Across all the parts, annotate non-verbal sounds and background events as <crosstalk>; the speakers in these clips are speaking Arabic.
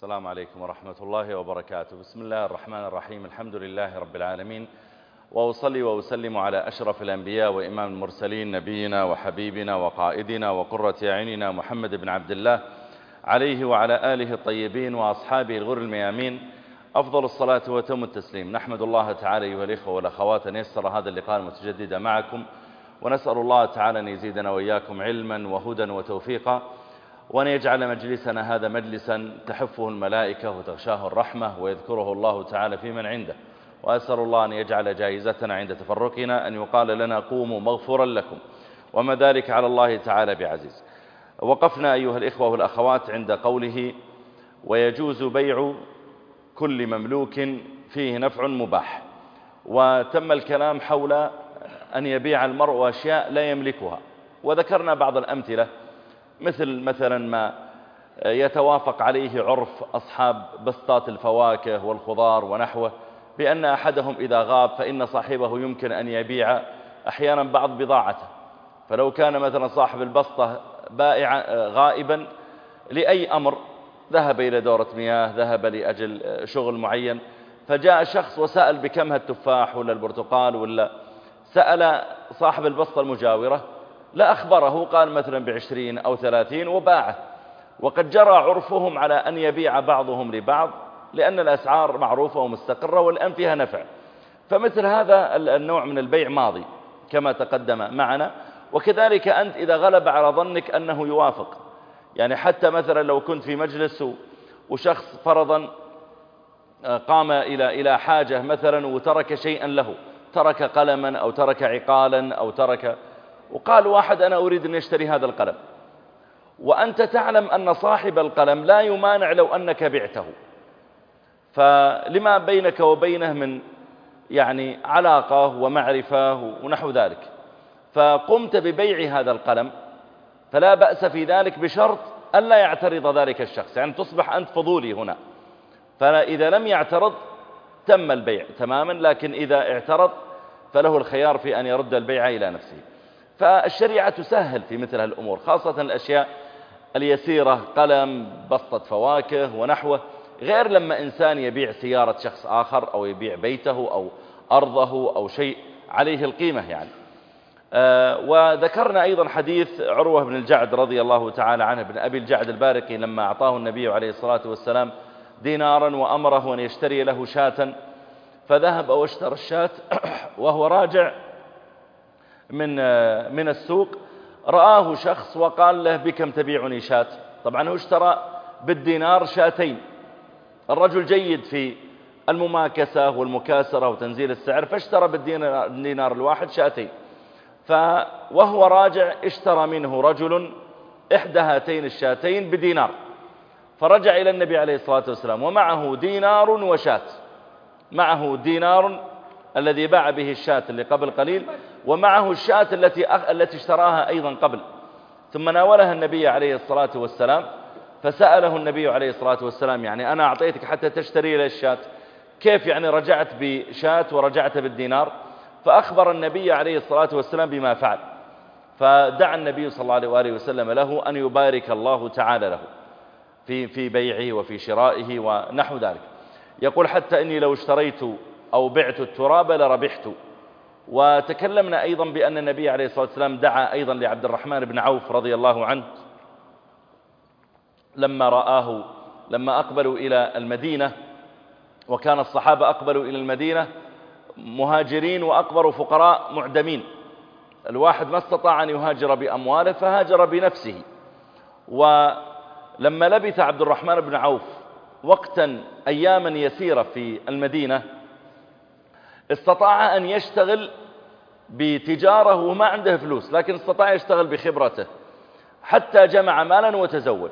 السلام عليكم ورحمة الله وبركاته. بسم الله الرحمن الرحيم. الحمد لله رب العالمين. وأصلي وأسلم على أشرف الأنبياء وإمام المرسلين نبينا وحبيبنا وقائدنا وقرة عيننا محمد بن عبد الله عليه وعلى آله الطيبين وأصحابه الغر الميامين. أفضل الصلاة وتم التسليم. نحمد الله تعالى أيها الإخوة والأخوات أن يسر هذا اللقاء المتجدد معكم. ونسأل الله تعالى أن يزيدنا وإياكم علما وهدى وتوفيقا. وأن يجعل مجلسنا هذا مجلسا تحفه الملائكة وتغشاه الرحمة ويذكره الله تعالى في من عنده. وأسأل الله أن يجعل جائزتنا عند تفرقنا أن يقال لنا قوموا مغفورا لكم. وما ذلك على الله تعالى بعزيز. وقفنا أيها الإخوة والأخوات عند قوله ويجوز بيع كل مملوك فيه نفع مباح وتم الكلام حول أن يبيع المرء أشياء لا يملكها. وذكرنا بعض الأمثلة مثل مثلا ما يتوافق عليه عرف أصحاب بسطات الفواكه والخضار ونحوه بأن أحدهم إذا غاب فإن صاحبه يمكن أن يبيع أحيانا بعض بضاعته. فلو كان مثلا صاحب البسطة بائع غائبا لأي أمر ذهب إلى دورة مياه ذهب لأجل شغل معين فجاء شخص وسأل بكم هالتفاح ولا البرتقال ولا سأل صاحب البسطة المجاورة لا أخبره قال مثلا بعشرين أو ثلاثين وباعه. وقد جرى عرفهم على أن يبيع بعضهم لبعض لأن الأسعار معروفة ومستقرة والآن فيها نفع. فمثل هذا النوع من البيع ماضي كما تقدم معنا. وكذلك أنت إذا غلب على ظنك أنه يوافق. يعني حتى مثلا لو كنت في مجلس وشخص فرضا قام إلى إلى حاجة مثلا وترك شيئا له. ترك قلما أو ترك عقالا أو ترك وقال واحد أنا أريد أن يشتري هذا القلم. وأنت تعلم أن صاحب القلم لا يمانع لو أنك بعته. فلما بينك وبينه من يعني علاقة ومعرفة ونحو ذلك. فقمت ببيع هذا القلم فلا بأس في ذلك بشرط ألا يعترض ذلك الشخص. يعني تصبح أنت فضولي هنا. فإذا لم يعترض تم البيع تماما لكن إذا اعترض فله الخيار في أن يرد البيع إلى نفسه. فالشريعة تسهل في مثل هالأمور خاصة الأشياء اليسيرة قلم بسطة فواكه ونحوه. غير لما إنسان يبيع سيارة شخص آخر أو يبيع بيته أو أرضه أو شيء عليه القيمة يعني. آه وذكرنا أيضا حديث عروة بن الجعد رضي الله تعالى عنه بن أبي الجعد البارقي لما أعطاه النبي عليه الصلاة والسلام دينارا وأمره أن يشتري له شاة. فذهب واشترى الشاة <clears throat> وهو راجع من من السوق رآه شخص وقال له بكم تبيعني شاة؟ طبعا هو اشترى بالدينار شاتين. الرجل جيد في المماكسة والمكاسرة وتنزيل السعر فاشترى بالدينار الواحد شاتين. وهو راجع اشترى منه رجل إحدى هاتين الشاتين بدينار. فرجع إلى النبي عليه الصلاة والسلام ومعه دينار وشات معه دينار الذي باع به الشاة اللي قبل قليل ومعه الشاة التي التي اشتراها أيضا قبل. ثم ناولها النبي عليه الصلاة والسلام فسأله النبي عليه الصلاة والسلام يعني أنا أعطيتك حتى تشتري لي الشاة. كيف يعني رجعت بشاة ورجعت بالدينار؟ فأخبر النبي عليه الصلاة والسلام بما فعل. فدعا النبي صلى الله عليه وسلم له أن يبارك الله تعالى له في في بيعه وفي شرائه ونحو ذلك. يقول حتى إني لو اشتريت أو بعت التراب لربحت. وتكلمنا أيضا بأن النبي عليه الصلاة والسلام دعا أيضا لعبد الرحمن بن عوف رضي الله عنه لما رآه لما أقبلوا إلى المدينة وكان الصحابة أقبلوا إلى المدينة مهاجرين وأكبر فقراء معدمين. الواحد ما استطاع أن يهاجر بأمواله فهاجر بنفسه. ولما لبث عبد الرحمن بن عوف وقتا أياما يسيرة في المدينة استطاع أن يشتغل بتجارة وما عنده فلوس لكن استطاع يشتغل بخبرته حتى جمع مالا وتزوج.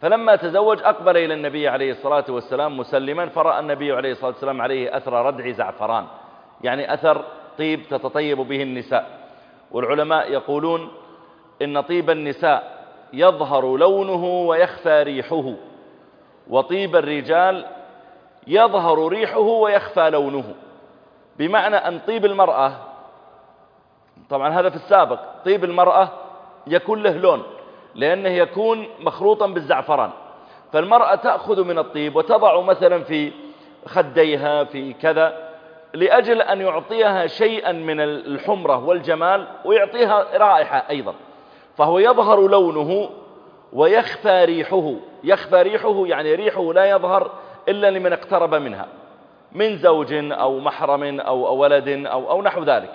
فلما تزوج أقبل إلى النبي عليه الصلاة والسلام مسلما فرأى النبي عليه الصلاة والسلام عليه أثر ردع زعفران يعني أثر طيب تتطيب به النساء. والعلماء يقولون إن طيب النساء يظهر لونه ويخفى ريحه وطيب الرجال يظهر ريحه ويخفى لونه. بمعنى أن طيب المرأة طبعا هذا في السابق طيب المرأة يكون له لون لأنه يكون مخلوطا بالزعفران. فالمرأة تأخذ من الطيب وتضع مثلا في خديها في كذا لأجل أن يعطيها شيئا من الحمرة والجمال ويعطيها رائحة أيضا. فهو يظهر لونه ويخفى ريحه. يخفى ريحه يعني ريحه لا يظهر إلا لمن اقترب منها. من زوج أو محرم أو ولد أو, أو نحو ذلك.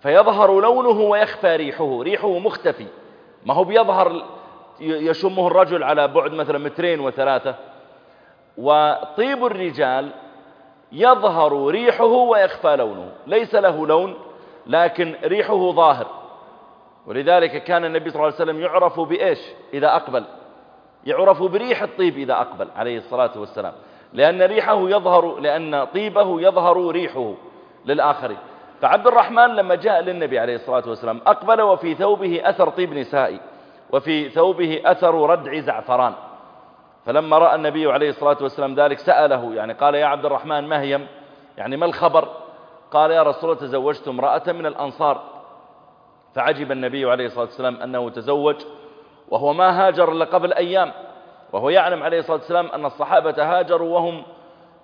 فيظهر لونه ويخفى ريحه. ريحه مختفي. ما هو بيظهر يشمه الرجل على بعد مثلا مترين وثلاثة. وطيب الرجال يظهر ريحه ويخفى لونه. ليس له لون لكن ريحه ظاهر. ولذلك كان النبي صلى الله عليه وسلم يعرف بإيش؟ إذا أقبل. يعرف بريح الطيب إذا أقبل عليه الصلاة والسلام. لأن ريحه يظهر لأن طيبه يظهر ريحه للآخرين فعبد الرحمن لما جاء للنبي عليه الصلاة والسلام أقبل وفي ثوبه أثر طيب نسائي وفي ثوبه أثر ردع زعفران. فلما رأى النبي عليه الصلاة والسلام ذلك سأله يعني قال يا عبد الرحمن ما هي؟ يعني ما الخبر؟ قال يا رسول الله تزوجت امرأة من الأنصار. فعجب النبي عليه الصلاة والسلام أنه تزوج وهو ما هاجر إلا قبل أيام. وهو يعلم عليه الصلاة والسلام أن الصحابة هاجروا وهم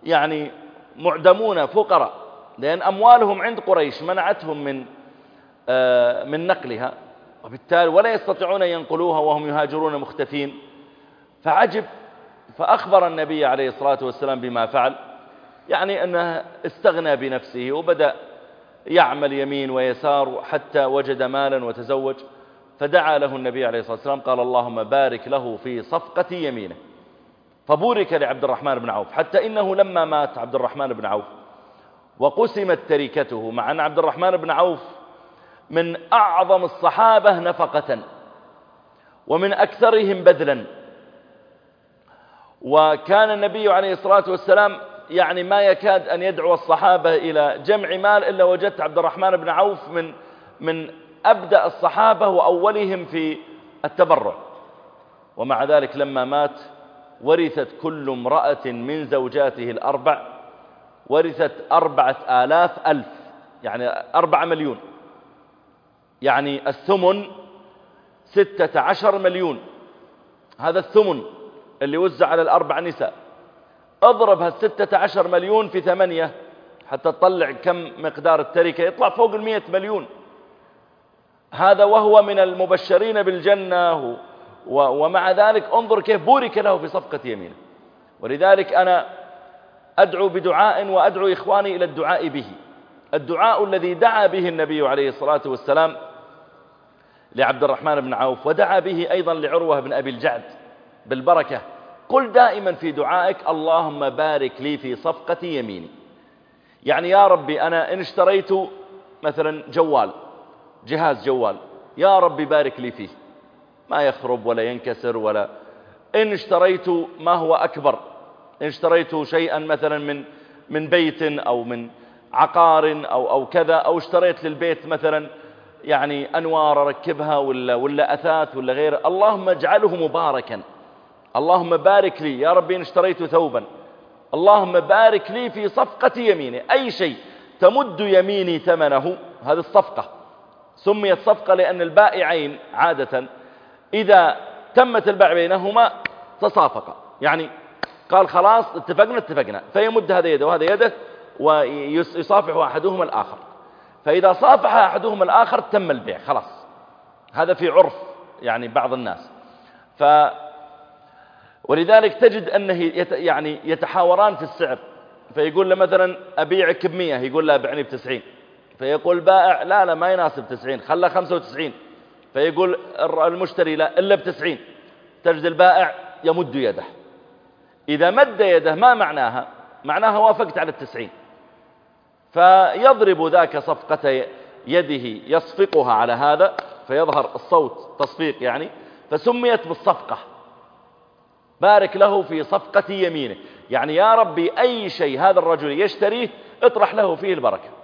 يعني معدمون فقراء لأن أموالهم عند قريش منعتهم من آه، من نقلها وبالتالي ولا يستطيعون ينقلوها وهم يهاجرون مختفين. فعجب فأخبر النبي عليه الصلاة والسلام بما فعل يعني أنه استغنى بنفسه وبدأ يعمل يمين ويسار حتى وجد مالا وتزوج. فدعا له النبي عليه الصلاة والسلام قال اللهم بارك له في صفقة يمينه. فبورك لعبد الرحمن بن عوف حتى إنه لما مات عبد الرحمن بن عوف وقسمت تركته مع أن عبد الرحمن بن عوف من أعظم الصحابة نفقة ومن أكثرهم بذلا. وكان النبي عليه الصلاة والسلام يعني ما يكاد أن يدعو الصحابة إلى جمع مال إلا وجدت عبد الرحمن بن عوف من من أبدأ الصحابة وأولهم في التبرع. ومع ذلك لما مات ورثت كل امرأة من زوجاته الأربع ورثت أربعة آلاف ألف يعني أربعة مليون. يعني الثمن ستة عشر مليون. هذا الثمن اللي وزع على الأربع نساء. أضرب هالستة عشر مليون في ثمانية حتى تطلع كم مقدار التركة يطلع فوق المية مليون. هذا وهو من المبشرين بالجنة. ومع ذلك انظر كيف بورك له في صفقة يمينه. ولذلك أنا أدعو بدعاء وأدعو إخواني إلى الدعاء به. الدعاء الذي دعا به النبي عليه الصلاة والسلام لعبد الرحمن بن عوف ودعا به أيضا لعروة بن أبي الجعد بالبركة. قل دائما في دعائك اللهم بارك لي في صفقة يميني. يعني يا ربي أنا إن اشتريت مثلا جوال جهاز جوال. يا ربي بارك لي فيه. ما يخرب ولا ينكسر ولا. إن اشتريت ما هو أكبر. إن اشتريت شيئا مثلا من من بيت أو من عقار أو, أو كذا أو اشتريت للبيت مثلا يعني أنوار أركبها ولا, ولا أثاث ولا غيره اللهم اجعله مباركا. اللهم بارك لي. يا ربي إن اشتريت ثوبا. اللهم بارك لي في صفقة يميني. أي شيء تمد يميني ثمنه. هذه الصفقة. سميت صفقة لأن البائعين عادة. إذا تمت البيع بينهما تصافقا يعني قال خلاص اتفقنا اتفقنا. فيمد هذا يده وهذا يده ويصافح أحدهما الآخر. فإذا صافح أحدهما الآخر تم البيع خلاص. هذا في عرف يعني بعض الناس. ف ولذلك تجد أنه يت يعني يتحاوران في السعر. فيقول له مثلا أبيعك بمية يقول لا بعني بتسعين. فيقول بائع لا لا ما يناسب تسعين خلى خمسة وتسعين. فيقول المشتري لا إلا بتسعين. تجد البائع يمد يده. إذا مد يده ما معناها؟ معناها وافقت على التسعين. فيضرب ذاك صفقة يده يصفقها على هذا فيظهر الصوت تصفيق يعني فسميت بالصفقة. بارك له في صفقة يمينه. يعني يا ربي أي شيء هذا الرجل يشتريه اطرح له فيه البركة.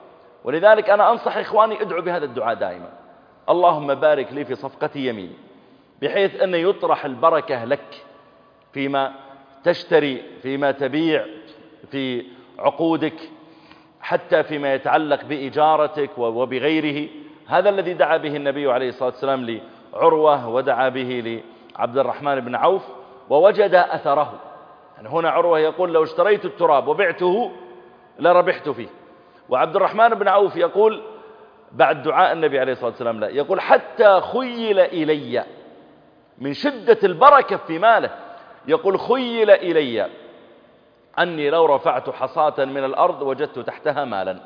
ولذلك أنا أنصح إخواني ادعوا بهذا الدعاء دائما. اللهم بارك لي في صفقة يميني بحيث أن يطرح البركة لك فيما تشتري فيما تبيع في عقودك حتى فيما يتعلق بإجارتك وبغيره. هذا الذي دعا به النبي عليه الصلاة والسلام لعروة ودعا به لعبد الرحمن بن عوف ووجد أثره. يعني هنا عروة يقول لو اشتريت التراب وبعته لربحت فيه. وعبد الرحمن بن عوف يقول بعد دعاء النبي عليه الصلاة والسلام لا يقول حتى خيل إلي من شدة البركة في ماله. يقول خيل إلي أني لو رفعت حصاة من الأرض وجدت تحتها مالا.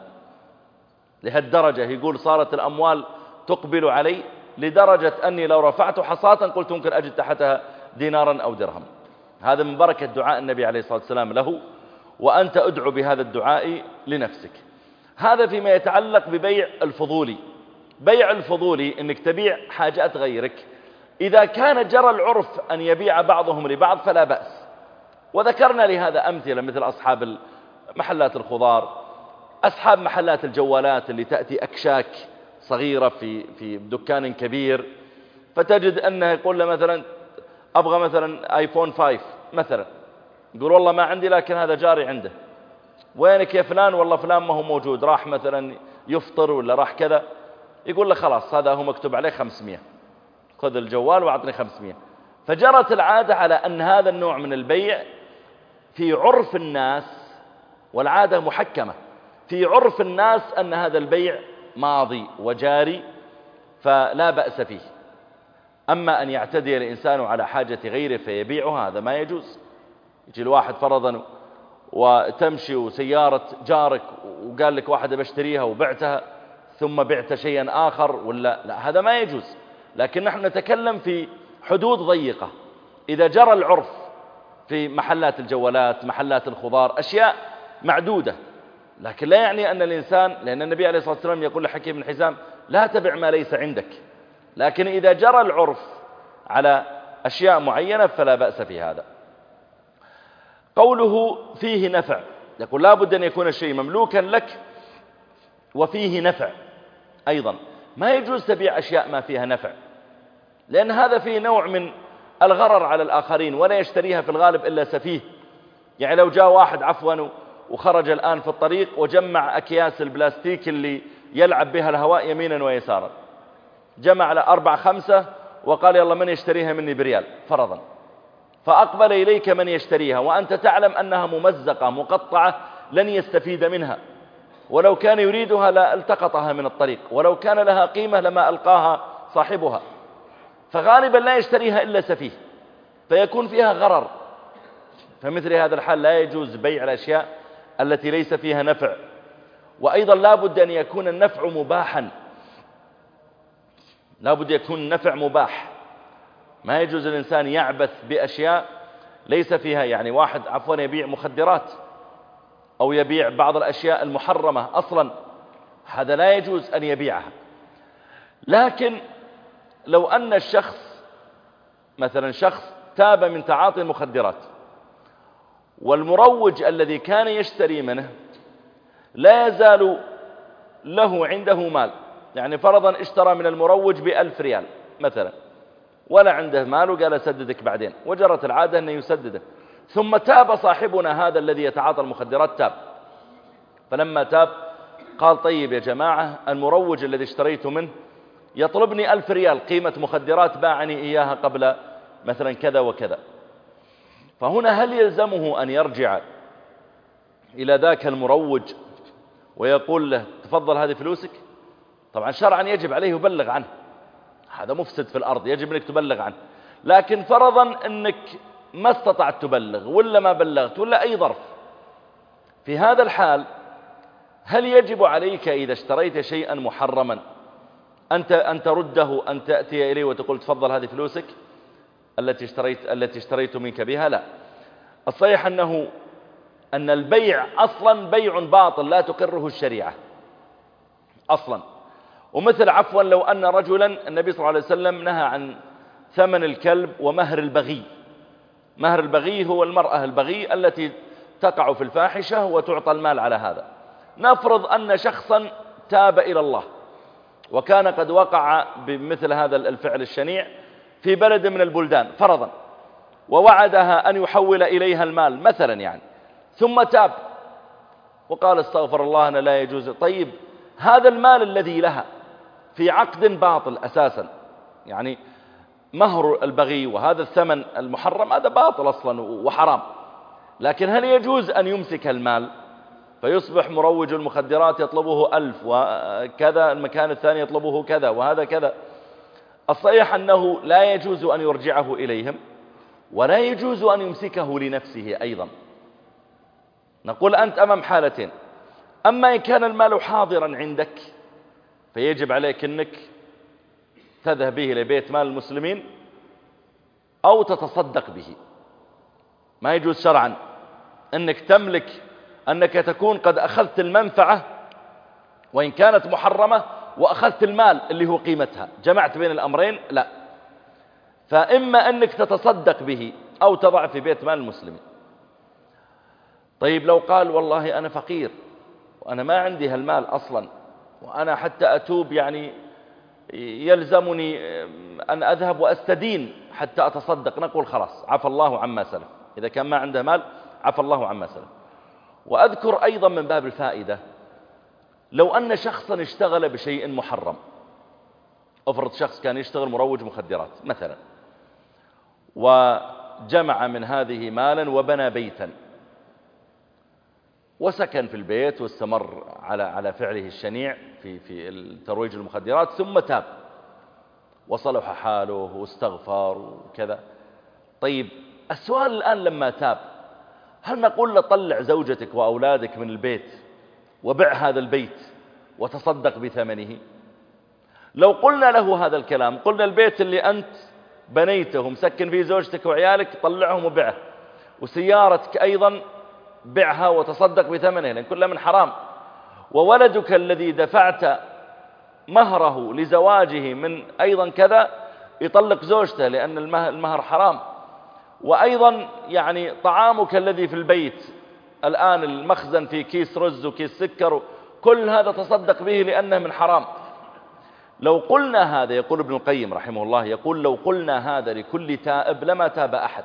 لهالدرجة يقول صارت الأموال تقبل علي لدرجة أني لو رفعت حصاة قلت ممكن أجد تحتها دينارا أو درهم. هذا من بركة دعاء النبي عليه الصلاة والسلام له وأنت أدعو بهذا الدعاء لنفسك. هذا فيما يتعلق ببيع الفضولي. بيع الفضولي أنك تبيع حاجات غيرك. إذا كان جرى العرف أن يبيع بعضهم لبعض فلا بأس. وذكرنا لهذا أمثلة مثل أصحاب محلات الخضار أصحاب محلات الجوالات اللي تأتي أكشاك صغيرة في, في دكان كبير. فتجد أنه يقول له مثلا أبغى مثلا آيفون 5 مثلا. يقول والله ما عندي لكن هذا جاري عنده. وينك يا فلان؟ والله فلان ما هو موجود. راح مثلا يفطر ولا راح كذا. يقول له خلاص هذا هو مكتوب عليه 500 خذ الجوال وأعطني 500 فجرت العادة على أن هذا النوع من البيع في عرف الناس والعادة محكمة. في عرف الناس أن هذا البيع ماضي وجاري فلا بأس فيه. أما أن يعتدي الإنسان على حاجة غيره فيبيعها هذا ما يجوز. يجي الواحد فرضا وتمشي وسيارة جارك وقال لك واحدة بشتريها وبعتها ثم بعت شيئا آخر ولا لا هذا ما يجوز. لكن نحن نتكلم في حدود ضيقة. إذا جرى العرف في محلات الجوالات محلات الخضار أشياء معدودة. لكن لا يعني أن الإنسان لأن النبي عليه الصلاة والسلام يقول لحكيم بن حزام لا تبع ما ليس عندك. لكن إذا جرى العرف على أشياء معينة فلا بأس في هذا. قوله فيه نفع. يقول لا بد أن يكون الشيء مملوكا لك وفيه نفع. أيضا ما يجوز تبيع أشياء ما فيها نفع لأن هذا فيه نوع من الغرر على الآخرين ولا يشتريها في الغالب إلا سفيه. يعني لو جاء واحد عفوا وخرج الآن في الطريق وجمع أكياس البلاستيك اللي يلعب بها الهواء يمينا ويسارا. جمع على أربع خمسة وقال يلا من يشتريها مني بريال فرضا. فأقبل إليك من يشتريها وأنت تعلم أنها ممزقة مقطعة لن يستفيد منها. ولو كان يريدها لالتقطها من الطريق ولو كان لها قيمة لما ألقاها صاحبها. فغالبا لا يشتريها إلا سفيه فيكون فيها غرر. فمثل هذا الحال لا يجوز بيع الأشياء التي ليس فيها نفع. وأيضا لا بد أن يكون النفع مباحا. لا بد يكون النفع مباح. ما يجوز الإنسان يعبث بأشياء ليس فيها يعني واحد عفوا يبيع مخدرات أو يبيع بعض الأشياء المحرمة أصلا هذا لا يجوز أن يبيعها. لكن لو أن الشخص مثلا شخص تاب من تعاطي المخدرات والمروج الذي كان يشتري منه لا يزال له عنده مال يعني فرضا اشترى من المروج بألف ريال مثلا. ولا عنده مال وقال أسددك بعدين. وجرت العادة أنه يسدده. ثم تاب صاحبنا هذا الذي يتعاطى المخدرات تاب. فلما تاب قال طيب يا جماعة المروج الذي اشتريت منه يطلبني ألف ريال قيمة مخدرات باعني إياها قبل مثلا كذا وكذا. فهنا هل يلزمه أن يرجع إلى ذاك المروج ويقول له تفضل هذه فلوسك؟ طبعا شرعا يجب عليه يبلغ عنه. هذا مفسد في الأرض يجب أنك تبلغ عنه. لكن فرضا أنك ما استطعت تبلغ ولا ما بلغت ولا أي ظرف. في هذا الحال هل يجب عليك إذا اشتريت شيئا محرما أنت أن ترده أن تأتي إليه وتقول تفضل هذه فلوسك؟ التي اشتريت التي اشتريت منك بها؟ لا. الصحيح أنه أن البيع أصلا بيع باطل لا تقره الشريعة. أصلا. ومثل عفوا لو أن رجلا النبي صلى الله عليه وسلم نهى عن ثمن الكلب ومهر البغي. مهر البغي هو المرأة البغي التي تقع في الفاحشة وتعطى المال على هذا. نفرض أن شخصا تاب إلى الله وكان قد وقع بمثل هذا الفعل الشنيع في بلد من البلدان فرضا ووعدها أن يحول إليها المال مثلا يعني ثم تاب. وقال استغفر الله أنا لا يجوز. طيب هذا المال الذي لها في عقد باطل أساسا. يعني مهر البغي وهذا الثمن المحرم هذا باطل أصلا وحرام. لكن هل يجوز أن يمسك المال؟ فيصبح مروج المخدرات يطلبه ألف وكذا المكان الثاني يطلبه كذا وهذا كذا. الصحيح أنه لا يجوز أن يرجعه إليهم ولا يجوز أن يمسكه لنفسه أيضا. نقول أنت أمام حالتين. أما إن كان المال حاضرا عندك فيجب عليك أنك تذهب به لبيت مال المسلمين أو تتصدق به. ما يجوز شرعا أنك تملك أنك تكون قد أخذت المنفعة وإن كانت محرمة وأخذت المال اللي هو قيمتها. جمعت بين الأمرين؟ لا. فإما أنك تتصدق به أو تضع في بيت مال المسلمين. طيب لو قال والله أنا فقير وأنا ما عندي هالمال أصلا وأنا حتى أتوب يعني يلزمني أن أذهب وأستدين حتى أتصدق. نقول خلاص عفى الله عما سلف. إذا كان ما عنده مال عفى الله عما سلف. وأذكر أيضا من باب الفائدة لو أن شخصا اشتغل بشيء محرم أفرض شخص كان يشتغل مروج مخدرات مثلا وجمع من هذه مالا وبنى بيتا وسكن في البيت واستمر على على فعله الشنيع في في الترويج المخدرات ثم تاب. وصلح حاله واستغفر وكذا. طيب السؤال الآن لما تاب هل نقول له طلع زوجتك وأولادك من البيت وبع هذا البيت وتصدق بثمنه؟ لو قلنا له هذا الكلام قلنا البيت اللي أنت بنيته مسكن فيه زوجتك وعيالك طلعهم وبعه. وسيارتك أيضا بعها وتصدق بثمنه لأن كلها من حرام. وولدك الذي دفعت مهره لزواجه من أيضا كذا يطلق زوجته لأن المهر حرام. وأيضا يعني طعامك الذي في البيت الآن المخزن في كيس رز وكيس سكر كل هذا تصدق به لأنه من حرام. لو قلنا هذا يقول ابن القيم رحمه الله يقول لو قلنا هذا لكل تائب لما تاب أحد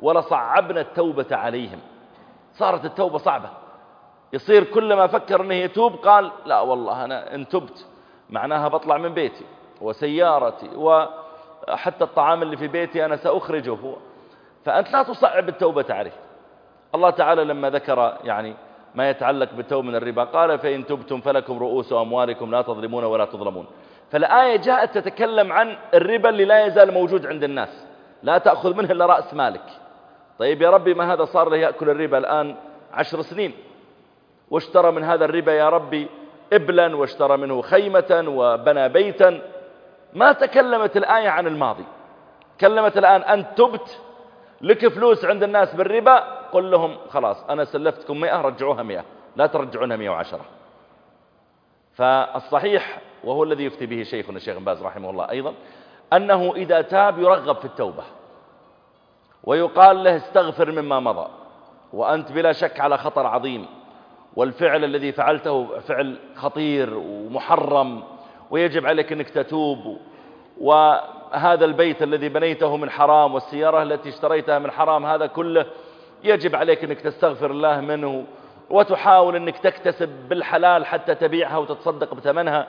ولصعبنا التوبة عليهم. صارت التوبة صعبة. يصير كل ما فكر أنه يتوب قال لا والله أنا إن تبت معناها بطلع من بيتي وسيارتي وحتى الطعام اللي في بيتي أنا سأخرجه. فأنت لا تصعب التوبة عليه. الله تعالى لما ذكر يعني ما يتعلق بالتوبة من الربا قال فإن تبتم فلكم رؤوس أموالكم لا تظلمون ولا تظلمون. فالآية جاءت تتكلم عن الربا اللي لا يزال موجود عند الناس. لا تأخذ منه إلا رأس مالك. طيب يا ربي ما هذا صار له يأكل الربا الآن عشر سنين؟ واشترى من هذا الربا يا ربي إبلا واشترى منه خيمة وبنى بيتا. ما تكلمت الآية عن الماضي. تكلمت الآن أنت تبت لك فلوس عند الناس بالربا؟ قل لهم خلاص أنا سلفتكم مئة رجعوها مئة. لا ترجعونها مئة وعشرة. فالصحيح وهو الذي يفتي به شيخنا الشيخ باز رحمه الله أيضا أنه إذا تاب يرغب في التوبة. ويقال له استغفر مما مضى وأنت بلا شك على خطر عظيم. والفعل الذي فعلته فعل خطير ومحرم ويجب عليك أنك تتوب. وهذا البيت الذي بنيته من حرام والسيارة التي اشتريتها من حرام هذا كله يجب عليك أنك تستغفر الله منه. وتحاول أنك تكتسب بالحلال حتى تبيعها وتتصدق بثمنها.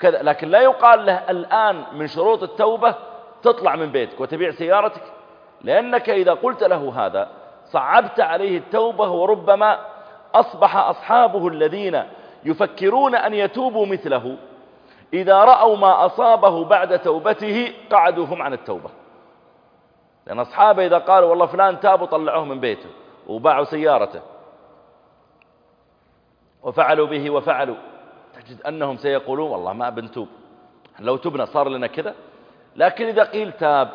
كذا لكن لا يقال له الآن من شروط التوبة تطلع من بيتك وتبيع سيارتك. لأنك إذا قلت له هذا صعبت عليه التوبة وربما أصبح أصحابه الذين يفكرون أن يتوبوا مثله. إذا رأوا ما أصابه بعد توبته قعدوا هم عن التوبة. لأن أصحابه إذا قالوا والله فلان تاب وطلعوه من بيته وباعوا سيارته. وفعلوا به وفعلوا. تجد أنهم سيقولون والله ما بنتوب. لو تبنا صار لنا كذا. لكن إذا قيل تاب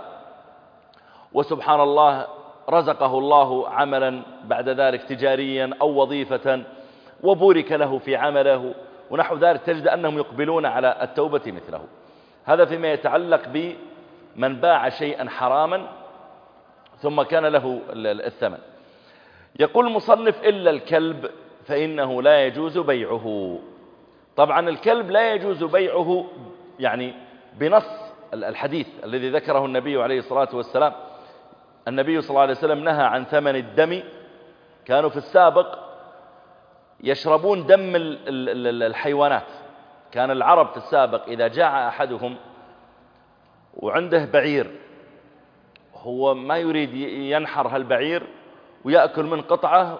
وسبحان الله رزقه الله عملا بعد ذلك تجاريا أو وظيفة وبورك له في عمله. ونحو ذلك تجد أنهم يقبلون على التوبة مثله. هذا فيما يتعلق بمن باع شيئا حراما ثم كان له الثمن. يقول المصنف إلا الكلب فإنه لا يجوز بيعه. طبعا الكلب لا يجوز بيعه يعني بنص الحديث الذي ذكره النبي عليه الصلاة والسلام النبي صلى الله عليه وسلم نهى عن ثمن الدم. كانوا في السابق يشربون دم الحيوانات. كان العرب في السابق إذا جاع أحدهم وعنده بعير هو ما يريد ينحر هالبعير ويأكل من قطعة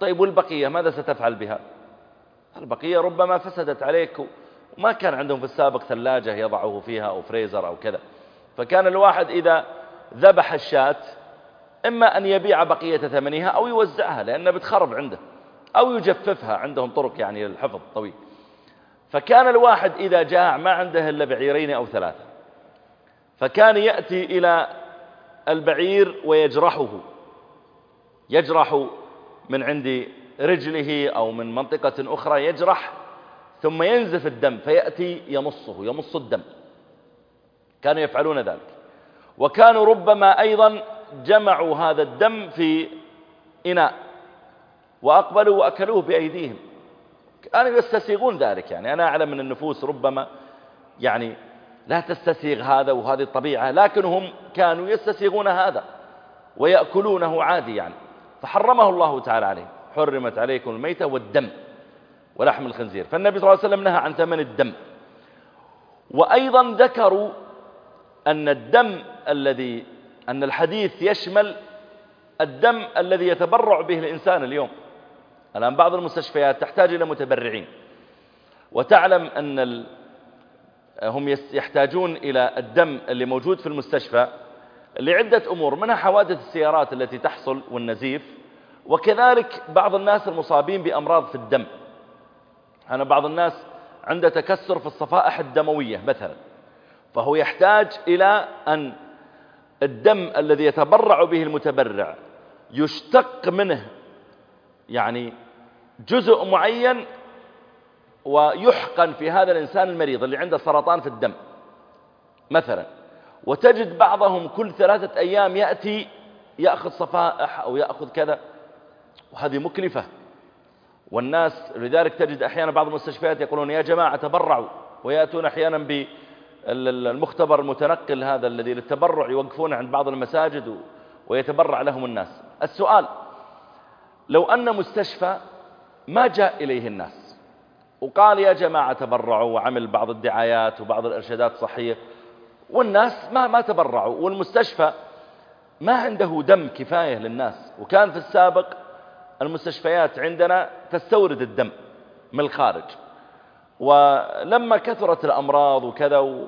طيب والبقية؟ ماذا ستفعل بها؟ البقية ربما فسدت عليك وما كان عندهم في السابق ثلاجة يضعه فيها أو فريزر أو كذا. فكان الواحد إذا ذبح الشاة إما أن يبيع بقية ثمنها أو يوزعها لأنها بتخرب عنده أو يجففها عندهم طرق يعني للحفظ طويل فكان الواحد إذا جاع ما عنده إلا بعيرين أو ثلاثة. فكان يأتي إلى البعير ويجرحه. يجرح من عند رجله أو من منطقة أخرى يجرح ثم ينزف الدم فيأتي يمصه يمص الدم. كانوا يفعلون ذلك. وكانوا ربما أيضا جمعوا هذا الدم في إناء وأقبلوا وأكلوه بأيديهم. كانوا يستسيغون ذلك يعني. أنا أعلم من النفوس ربما يعني لا تستسيغ هذا وهذه الطبيعة لكن هم كانوا يستسيغون هذا ويأكلونه عادي يعني. فحرمه الله تعالى عليه. حرمت عليكم الميتة والدم ولحم الخنزير. فالنبي صلى الله عليه وسلم نهى عن ثمن الدم. وأيضا ذكروا أن الدم الذي أن الحديث يشمل الدم الذي يتبرع به الإنسان اليوم. الآن بعض المستشفيات تحتاج إلى متبرعين. وتعلم أن هم يحتاجون إلى الدم اللي موجود في المستشفى لعدة أمور منها حوادث السيارات التي تحصل والنزيف وكذلك بعض الناس المصابين بأمراض في الدم. أنا بعض الناس عنده تكسر في الصفائح الدموية مثلا. فهو يحتاج إلى أن الدم الذي يتبرع به المتبرع يشتق منه يعني جزء معين ويحقن في هذا الإنسان المريض اللي عنده سرطان في الدم. مثلا وتجد بعضهم كل ثلاثة أيام يأتي يأخذ صفائح أو يأخذ كذا وهذه مكلفة. والناس لذلك تجد أحيانا بعض المستشفيات يقولون يا جماعة تبرعوا ويأتون أحيانا بالمختبر المتنقل هذا الذي للتبرع يوقفون عند بعض المساجد ويتبرع لهم الناس. السؤال لو أن مستشفى ما جاء إليه الناس وقال يا جماعة تبرعوا وعمل بعض الدعايات وبعض الإرشادات الصحية والناس ما ما تبرعوا والمستشفى ما عنده دم كفاية للناس. وكان في السابق المستشفيات عندنا تستورد الدم من الخارج. ولما كثرت الأمراض وكذا.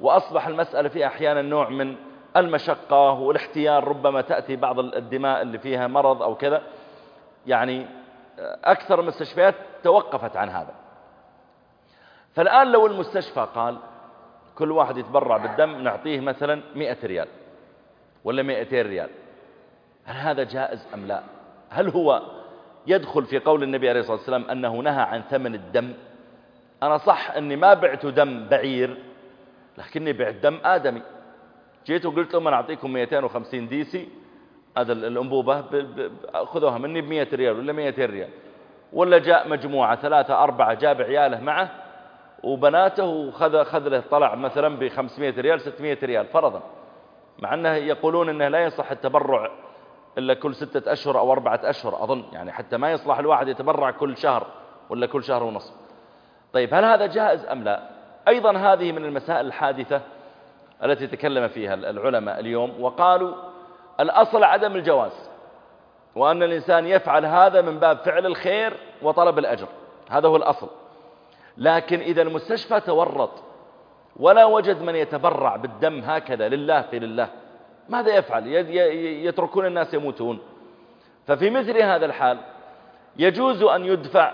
وأصبح المسألة فيها أحيانا نوع من المشقة والاحتيال ربما تأتي بعض الدماء اللي فيها مرض أو كذا. يعني أكثر المستشفيات توقفت عن هذا. فالآن لو المستشفى قال كل واحد يتبرع بالدم نعطيه مثلا مئة ريال ولا مئتين ريال هل هذا جائز أم لا؟ هل هو يدخل في قول النبي عليه الصلاة والسلام أنه نهى عن ثمن الدم؟ أنا صح أني ما بعت دم بعير لكني بعت دم آدمي. جيت وقلت لهم أنا أعطيكم 250 ديسي هذا الأنبوبة خذوها مني ب 100 ريال ولا 200 ريال. ولا جاء مجموعة ثلاثة أربعة جاب عياله معه وبناته وخذ خذ له طلع مثلا ب 500 ريال 600 ريال فرضا. مع أنه يقولون أنه لا يصح التبرع إلا كل ستة أشهر أو أربعة أشهر أظن. يعني حتى ما يصلح الواحد يتبرع كل شهر ولا كل شهر ونصف. طيب هل هذا جائز أم لا؟ أيضا هذه من المسائل الحادثة التي تكلم فيها العلماء اليوم وقالوا الأصل عدم الجواز وأن الإنسان يفعل هذا من باب فعل الخير وطلب الأجر هذا هو الأصل. لكن إذا المستشفى تورط ولا وجد من يتبرع بالدم هكذا لله في لله ماذا يفعل؟ يتركون الناس يموتون. ففي مثل هذا الحال يجوز أن يدفع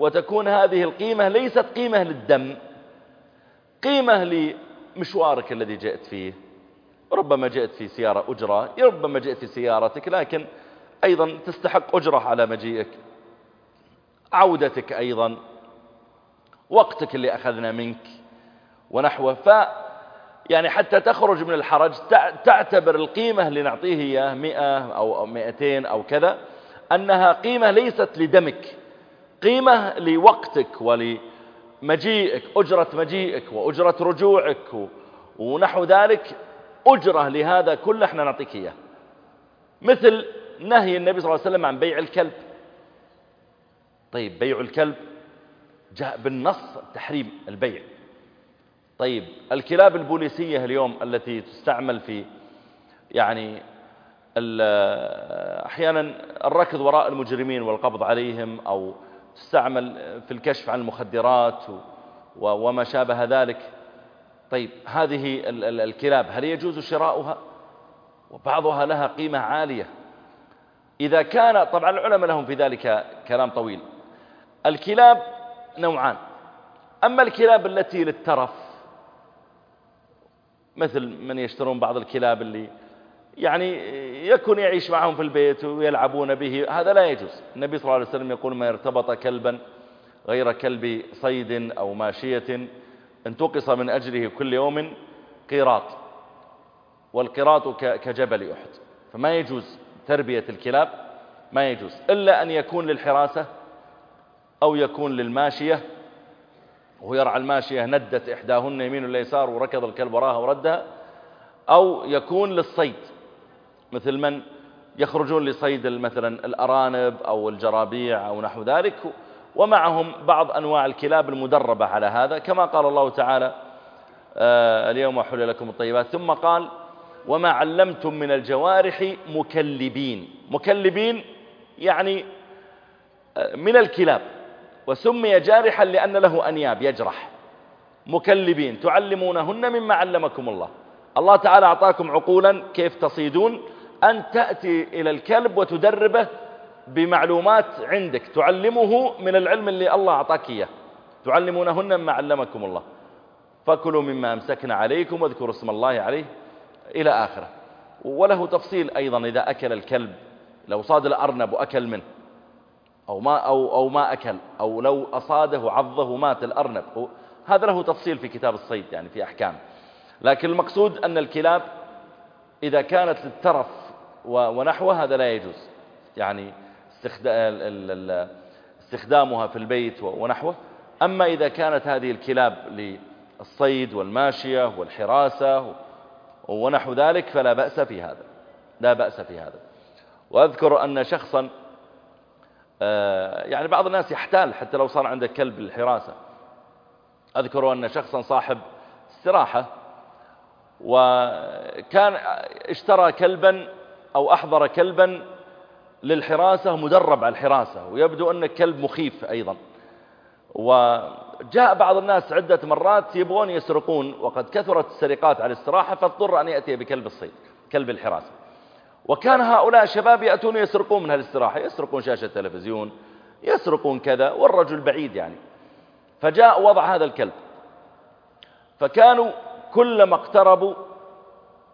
وتكون هذه القيمة ليست قيمة للدم قيمة لمشوارك الذي جئت فيه. ربما جئت في سيارة أجرة ربما جئت في سيارتك لكن أيضا تستحق أجرة على مجيئك. عودتك أيضا وقتك اللي أخذنا منك. ونحوه ف يعني حتى تخرج من الحرج تعتبر القيمة اللي نعطيه إياه مئة أو مئتين أو كذا أنها قيمة ليست لدمك. قيمة لوقتك ولمجيئك أجرة مجيئك وأجرة رجوعك ونحو ذلك أجرة لهذا كله إحنا نعطيك إياه. مثل نهي النبي صلى الله عليه وسلم عن بيع الكلب. طيب بيع الكلب جاء بالنص تحريم البيع. طيب الكلاب البوليسية اليوم التي تستعمل في يعني أحيانا الركض وراء المجرمين والقبض عليهم أو تستعمل في الكشف عن المخدرات وما شابه ذلك. طيب هذه الكلاب هل يجوز شراؤها؟ وبعضها لها قيمة عالية. إذا كان طبعا العلماء لهم في ذلك كلام طويل. الكلاب نوعان. أما الكلاب التي للترف مثل من يشترون بعض الكلاب اللي يعني يكون يعيش معهم في البيت ويلعبون به. هذا لا يجوز. النبي صلى الله عليه وسلم يقول ما ارتبط كلبا غير كلب صيد أو ماشية انتقص من أجله كل يوم قيراط والقيراط كجبل أحد. فما يجوز تربية الكلاب ما يجوز إلا أن يكون للحراسة أو يكون للماشية. وهو يرعى الماشية ندت إحداهن يمين ولا يسار وركض الكلب وراها وردها أو يكون للصيد. مثل من يخرجون لصيد مثلا الأرانب أو الجرابيع أو نحو ذلك ومعهم بعض أنواع الكلاب المدربة على هذا كما قال الله تعالى آه، اليوم أحل لكم الطيبات. ثم قال وما علمتم من الجوارح مكلبين. مكلبين يعني آه، من الكلاب. وسمي جارحا لأن له أنياب يجرح. مكلبين تعلمونهن مما علمكم الله. الله تعالى أعطاكم عقولا كيف تصيدون. أن تأتي إلى الكلب وتدربه بمعلومات عندك. تعلمه من العلم اللي الله أعطاك إياه. تعلمونهن مما علمكم الله. فكلوا مما أمسكنا عليكم واذكروا اسم الله عليه إلى آخره. وله تفصيل أيضا إذا أكل الكلب. لو صاد الأرنب وأكل منه. أو ما, أو, أو ما أكل. أو لو أصاده عضه مات الأرنب. هذا له تفصيل في كتاب الصيد يعني في أحكام. لكن المقصود أن الكلاب إذا كانت للترف ونحوه هذا لا يجوز. يعني استخدامها في البيت ونحوه. أما إذا كانت هذه الكلاب للصيد والماشية والحراسة ونحو ذلك فلا بأس في هذا. لا بأس في هذا. وأذكر أن شخصا آه، يعني بعض الناس يحتال حتى لو صار عنده كلب للحراسة. أذكر أن شخصا صاحب استراحة وكان اشترى كلبا أو أحضر كلبا للحراسة مدرب على الحراسة. ويبدو أن الكلب مخيف أيضا. وجاء بعض الناس عدة مرات يبغون يسرقون. وقد كثرت السرقات على الاستراحة فاضطر أن يأتي بكلب الصيد كلب الحراسة. وكان هؤلاء الشباب يأتون يسرقون من هالاستراحة. يسرقون شاشة تلفزيون يسرقون كذا والرجل بعيد يعني. فجاء وضع هذا الكلب. فكانوا كلما اقتربوا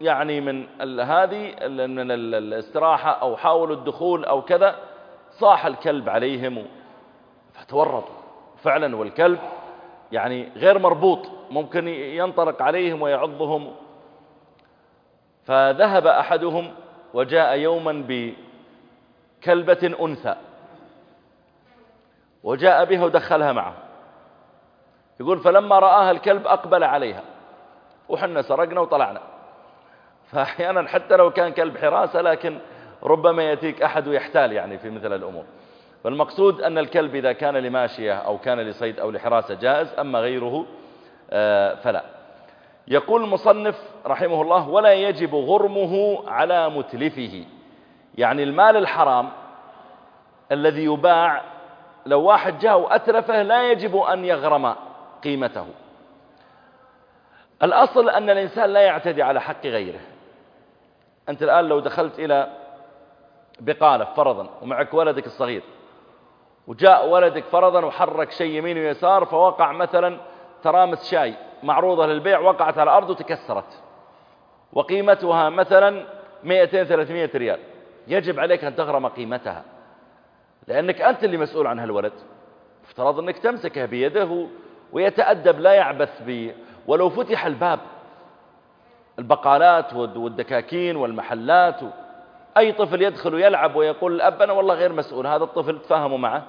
يعني من هذه من الاستراحة أو حاولوا الدخول أو كذا صاح الكلب عليهم. فتورطوا. فعلا والكلب يعني غير مربوط ممكن ينطلق عليهم ويعضهم. فذهب أحدهم وجاء يوما بكلبة أنثى. وجاء بها ودخلها معه. يقول فلما رآها الكلب أقبل عليها. وحنا سرقنا وطلعنا. فأحيانا حتى لو كان كلب حراسة لكن ربما يأتيك أحد ويحتال يعني في مثل الأمور. فالمقصود أن الكلب إذا كان لماشية أو كان لصيد أو لحراسة جائز أما غيره آه، فلا. يقول المصنف رحمه الله ولا يجب غرمه على متلفه. يعني المال الحرام الذي يباع لو واحد جاء وأتلفه لا يجب أن يغرم قيمته. الأصل أن الإنسان لا يعتدي على حق غيره. أنت الآن لو دخلت إلى بقالة فرضا ومعك ولدك الصغير وجاء ولدك فرضا وحرك شيء يمين ويسار فوقع مثلا ترامس شاي معروضة للبيع وقعت على الأرض وتكسرت. وقيمتها مثلا 200-300 ريال. يجب عليك أن تغرم قيمتها لأنك أنت اللي مسؤول عن هالولد. افترض أنك تمسكه بيده ويتأدب لا يعبث به ولو فتح الباب البقالات والدكاكين والمحلات أي طفل يدخل ويلعب ويقول الأب أنا والله غير مسؤول هذا الطفل تفاهموا معه.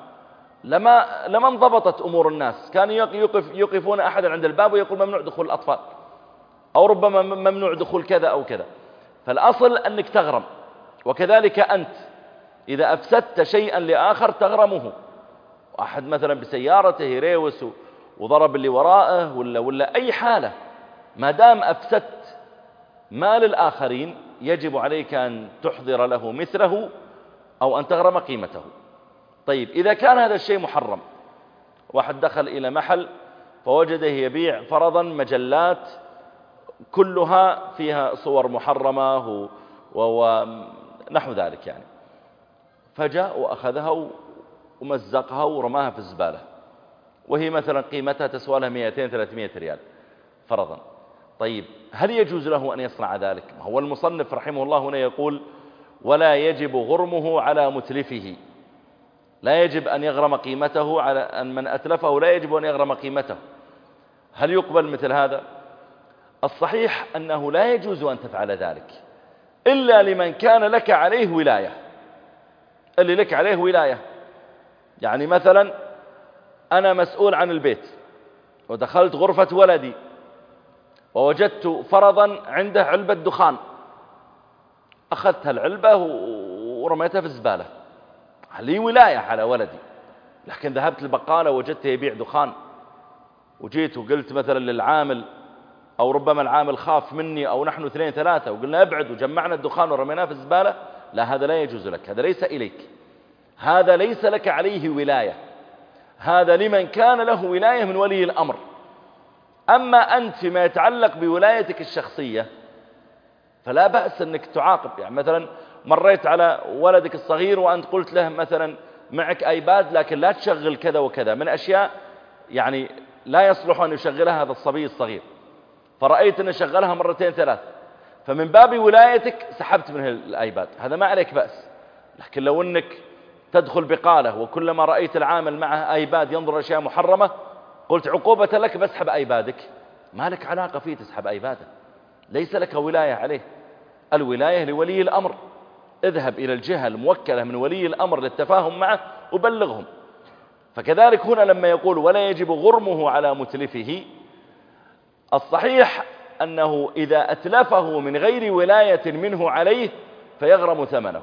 لما لما انضبطت أمور الناس كانوا يقف يقفون أحدا عند الباب ويقول ممنوع دخول الأطفال أو ربما ممنوع دخول كذا أو كذا. فالأصل أنك تغرم وكذلك أنت إذا أفسدت شيئا لآخر تغرمه. أحد مثلا بسيارته يريوس وضرب اللي وراءه ولا, ولا أي حالة ما دام أفسدت مال الآخرين يجب عليك أن تحضر له مثله أو أن تغرم قيمته. طيب إذا كان هذا الشيء محرم واحد دخل إلى محل فوجده يبيع فرضا مجلات كلها فيها صور محرمة ونحو ذلك يعني. فجاء وأخذها ومزقها ورماها في الزبالة. وهي مثلا قيمتها تسوى لها 200-300 ريال فرضا. طيب هل يجوز له أن يصنع ذلك؟ هو المصنف رحمه الله هنا يقول ولا يجب غرمه على متلفه. لا يجب أن يغرم قيمته على أن من أتلفه لا يجب أن يغرم قيمته. هل يقبل مثل هذا؟ الصحيح أنه لا يجوز أن تفعل ذلك إلا لمن كان لك عليه ولاية. اللي لك عليه ولاية. يعني مثلا أنا مسؤول عن البيت ودخلت غرفة ولدي ووجدت فرضا عنده علبة دخان أخذت العلبة ورميتها في الزبالة. لي ولاية على ولدي. لكن ذهبت البقالة وجدته يبيع دخان. وجيت وقلت مثلا للعامل أو ربما العامل خاف مني أو نحن اثنين ثلاثة وقلنا ابعد وجمعنا الدخان ورميناه في الزبالة. لا هذا لا يجوز لك هذا ليس إليك. هذا ليس لك عليه ولاية. هذا لمن كان له ولاية من ولي الأمر. أما أنت فيما يتعلق بولايتك الشخصية فلا بأس أنك تعاقب. يعني مثلا مريت على ولدك الصغير وأنت قلت له مثلا معك آيباد لكن لا تشغل كذا وكذا. من أشياء يعني لا يصلح أن يشغلها هذا الصبي الصغير. فرأيت أن شغلها مرتين ثلاث. فمن باب ولايتك سحبت منه الآيباد. هذا ما عليك بأس. لكن لو أنك تدخل بقالة وكلما رأيت العامل معه آيباد ينظر أشياء محرمة قلت عقوبة لك بسحب أيبادك ما لك علاقة فيه تسحب أيباده ليس لك ولاية عليه. الولاية لولي الأمر. اذهب إلى الجهة الموكلة من ولي الأمر للتفاهم معه وبلغهم. فكذلك هنا لما يقول ولا يجب غرمه على متلفه الصحيح أنه إذا أتلفه من غير ولاية منه عليه فيغرم ثمنه.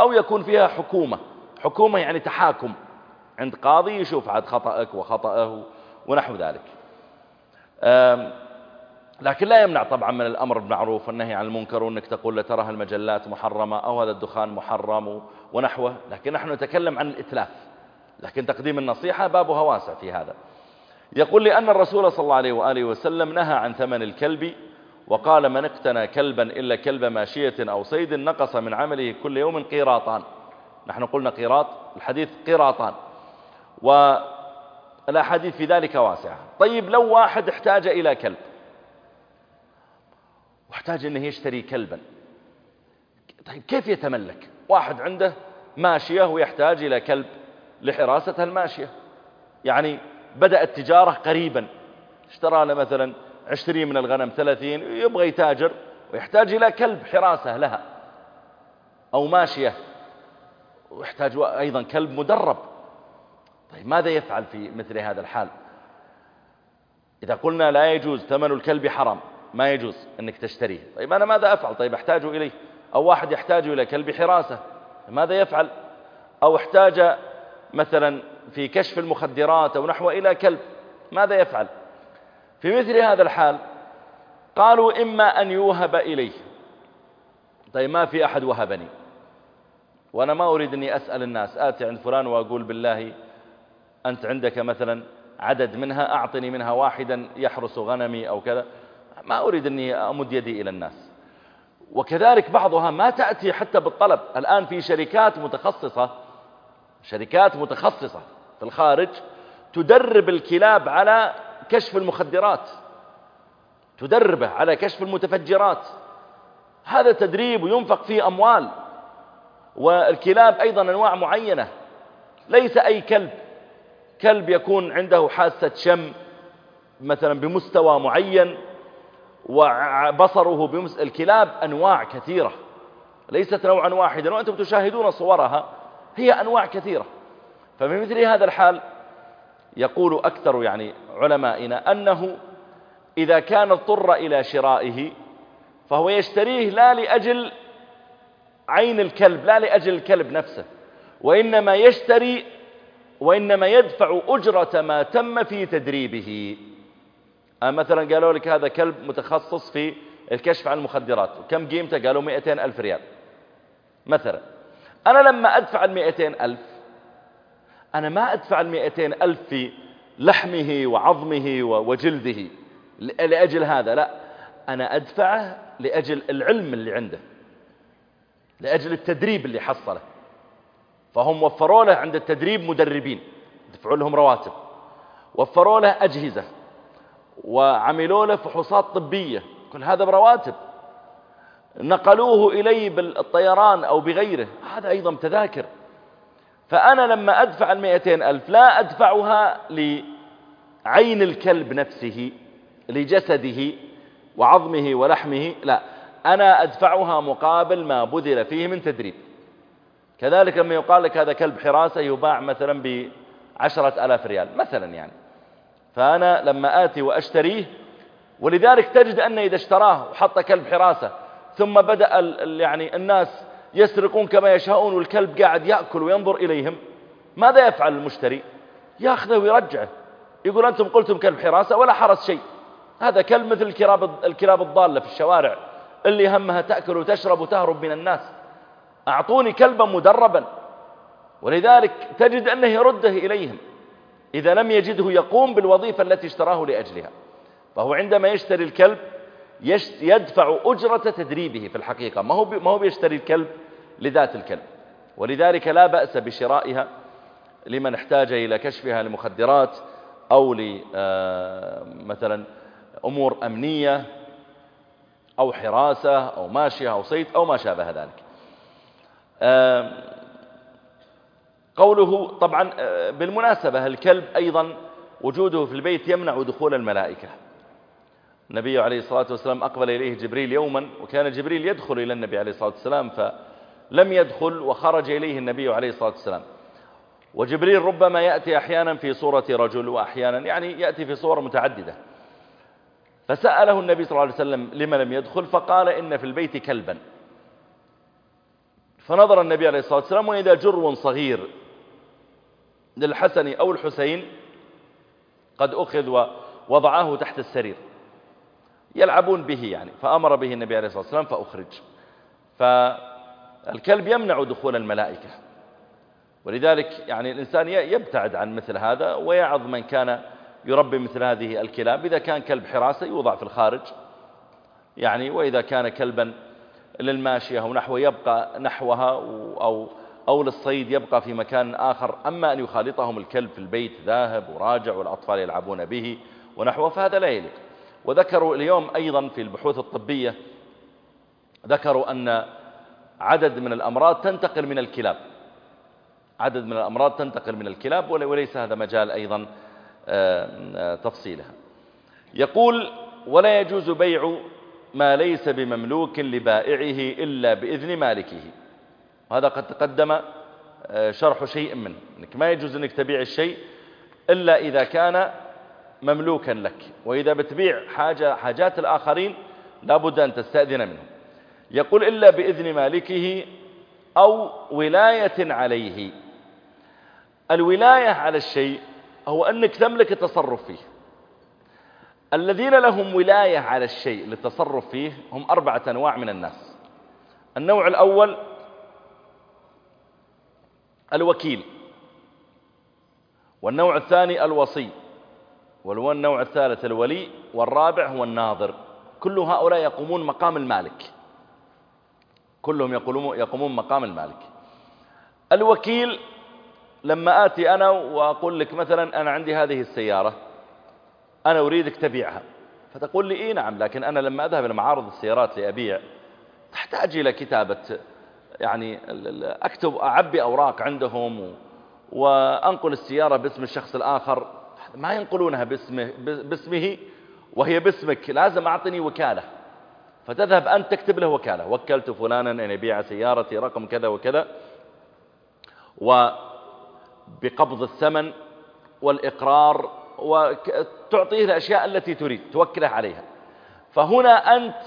أو يكون فيها حكومة. حكومة يعني تحاكم. عند قاضي يشوف عاد خطأك وخطأه. ونحو ذلك. لكن لا يمنع طبعا من الأمر بالمعروف والنهي عن المنكر وأنك تقول له ترى المجلات محرمة أو هذا الدخان محرم ونحوه. لكن نحن نتكلم عن الإتلاف. لكن تقديم النصيحة بابها واسع في هذا. يقول لأن الرسول صلى الله عليه وآله وسلم نهى عن ثمن الكلب وقال من اقتنى كلبا إلا كلب ماشية أو صيد نقص من عمله كل يوم قيراطان. نحن قلنا قيراط الحديث قيراطان. والأحاديث في ذلك واسعة. طيب لو واحد احتاج إلى كلب واحتاج أنه يشتري كلبا طيب كيف يتملك؟ واحد عنده ماشية ويحتاج إلى كلب لحراسة الماشية يعني بدأ التجارة قريبا اشترى له مثلا عشرين من الغنم ثلاثين يبغى يتاجر ويحتاج إلى كلب حراسة لها أو ماشية ويحتاج أيضا كلب مدرب. طيب ماذا يفعل في مثل هذا الحال؟ إذا قلنا لا يجوز ثمن الكلب حرام ما يجوز أنك تشتريه. طيب أنا ماذا أفعل؟ طيب أحتاج إليه. أو واحد يحتاج إلى كلب حراسة ماذا يفعل؟ أو احتاج مثلا في كشف المخدرات أو نحو إلى كلب ماذا يفعل؟ في مثل هذا الحال قالوا إما أن يوهب إليه. طيب ما في أحد وهبني؟ وأنا ما أريد أني أسأل الناس آتي عند فلان وأقول بالله أنت عندك مثلا عدد منها أعطني منها واحدا يحرس غنمي أو كذا ما أريد أني أمد يدي إلى الناس. وكذلك بعضها ما تأتي حتى بالطلب. الآن في شركات متخصصة شركات متخصصة في الخارج تدرب الكلاب على كشف المخدرات. تدربه على كشف المتفجرات. هذا تدريب وينفق فيه أموال والكلاب أيضا أنواع معينة. ليس أي كلب. كلب يكون عنده حاسة شم مثلا بمستوى معين وبصره بمس... الكلاب أنواع كثيرة. ليست نوعا واحدا وأنتم تشاهدون صورها هي أنواع كثيرة. ففي مثل هذا الحال يقول أكثر يعني علمائنا أنه إذا كان اضطر إلى شرائه فهو يشتريه لا لأجل عين الكلب لا لأجل الكلب نفسه وإنما يشتري وإنما يدفع أجرة ما تم في تدريبه. مثلا قالوا لك هذا كلب متخصص في الكشف عن المخدرات. وكم قيمته؟ قالوا 200 ألف ريال. مثلا أنا لما أدفع المئتين ألف أنا ما أدفع المئتين ألف في لحمه وعظمه وجلده لأجل هذا لا. أنا أدفعه لأجل العلم اللي عنده لأجل التدريب اللي حصله. فهم وفروا له عند التدريب مدربين دفعوا لهم رواتب. وفروا له أجهزة. وعملوا له فحوصات طبية. كل هذا برواتب. نقلوه إلي بالطيران أو بغيره. هذا أيضا تذاكر. فأنا لما أدفع المئتين ألف لا أدفعها لعين الكلب نفسه لجسده وعظمه ولحمه لا. أنا أدفعها مقابل ما بذل فيه من تدريب. كذلك لما يقال لك هذا كلب حراسة يباع مثلا بعشرة ألاف ريال مثلا يعني. فأنا لما آتي وأشتريه ولذلك تجد أن إذا اشتراه وحط كلب حراسة ثم بدأ يعني الناس يسرقون كما يشاءون والكلب قاعد يأكل وينظر إليهم ماذا يفعل المشتري؟ يأخذه ويرجعه. يقول أنتم قلتم كلب حراسة ولا حرس شيء. هذا كلب مثل الكلاب, الكلاب الضالة في الشوارع اللي همها تأكل وتشرب وتهرب من الناس. أعطوني كلبا مدربا. ولذلك تجد أنه يرده إليهم. إذا لم يجده يقوم بالوظيفة التي اشتراه لأجلها. فهو عندما يشتري الكلب يدفع أجرة تدريبه في الحقيقة. ما هو ما هو بيشتري الكلب؟ لذات الكلب. ولذلك لا بأس بشرائها لمن احتاج إلى كشفها لمخدرات أو مثلا أمور أمنية أو حراسة أو ماشية أو صيد أو ما شابه ذلك. قوله طبعا بالمناسبة الكلب أيضا وجوده في البيت يمنع دخول الملائكة. النبي عليه الصلاة والسلام أقبل إليه جبريل يوما وكان جبريل يدخل إلى النبي عليه الصلاة والسلام فلم يدخل وخرج إليه النبي عليه الصلاة والسلام. وجبريل ربما يأتي أحيانا في صورة رجل وأحيانا يعني يأتي في صور متعددة. فسأله النبي صلى الله عليه وسلم لما لم يدخل فقال إن في البيت كلبا. فنظر النبي عليه الصلاة والسلام وإذا جرو صغير للحسن أو الحسين قد أخذ ووضعه تحت السرير. يلعبون به يعني فأمر به النبي عليه الصلاة والسلام فأخرج. فالكلب يمنع دخول الملائكة. ولذلك يعني الإنسان يبتعد عن مثل هذا ويعظ من كان يربي مثل هذه الكلاب. إذا كان كلب حراسة يوضع في الخارج يعني وإذا كان كلبا للماشية أو نحو يبقى نحوها أو, أو للصيد يبقى في مكان آخر. أما أن يخالطهم الكلب في البيت ذاهب وراجع والأطفال يلعبون به ونحوه فهذا لا يليق. وذكروا اليوم أيضا في البحوث الطبية ذكروا أن عدد من الأمراض تنتقل من الكلاب. عدد من الأمراض تنتقل من الكلاب وليس هذا مجال أيضا آه، آه، تفصيلها. يقول ولا يجوز بيع ما ليس بمملوك لبائعه إلا بإذن مالكه. وهذا قد تقدم آه، شرح شيء منه. إنك ما يجوز أنك تبيع الشيء إلا إذا كان مملوكا لك. وإذا بتبيع حاجة حاجات الآخرين لابد أن تستأذن منهم. يقول إلا بإذن مالكه أو ولاية عليه. الولاية على الشيء هو أنك تملك التصرف فيه. الذين لهم ولاية على الشيء للتصرف فيه هم أربعة أنواع من الناس. النوع الأول الوكيل والنوع الثاني الوصي والنوع الثالث الولي والرابع هو الناظر. كل هؤلاء يقومون مقام المالك. كلهم يقومون مقام المالك. الوكيل لما آتي أنا وأقول لك مثلا أنا عندي هذه السيارة أنا أريدك تبيعها. فتقول لي إيه نعم لكن أنا لما أذهب إلى معارض السيارات لأبيع تحتاج إلى كتابة يعني أكتب أعبي أوراق عندهم وأنقل السيارة باسم الشخص الآخر. ما ينقلونها باسمه, باسمه وهي باسمك. لازم أعطني وكالة. فتذهب أنت تكتب له وكالة. وكلت فلانا أن يبيع سيارتي رقم كذا وكذا. وبقبض الثمن والإقرار وتعطيه الأشياء التي تريد توكله عليها. فهنا أنت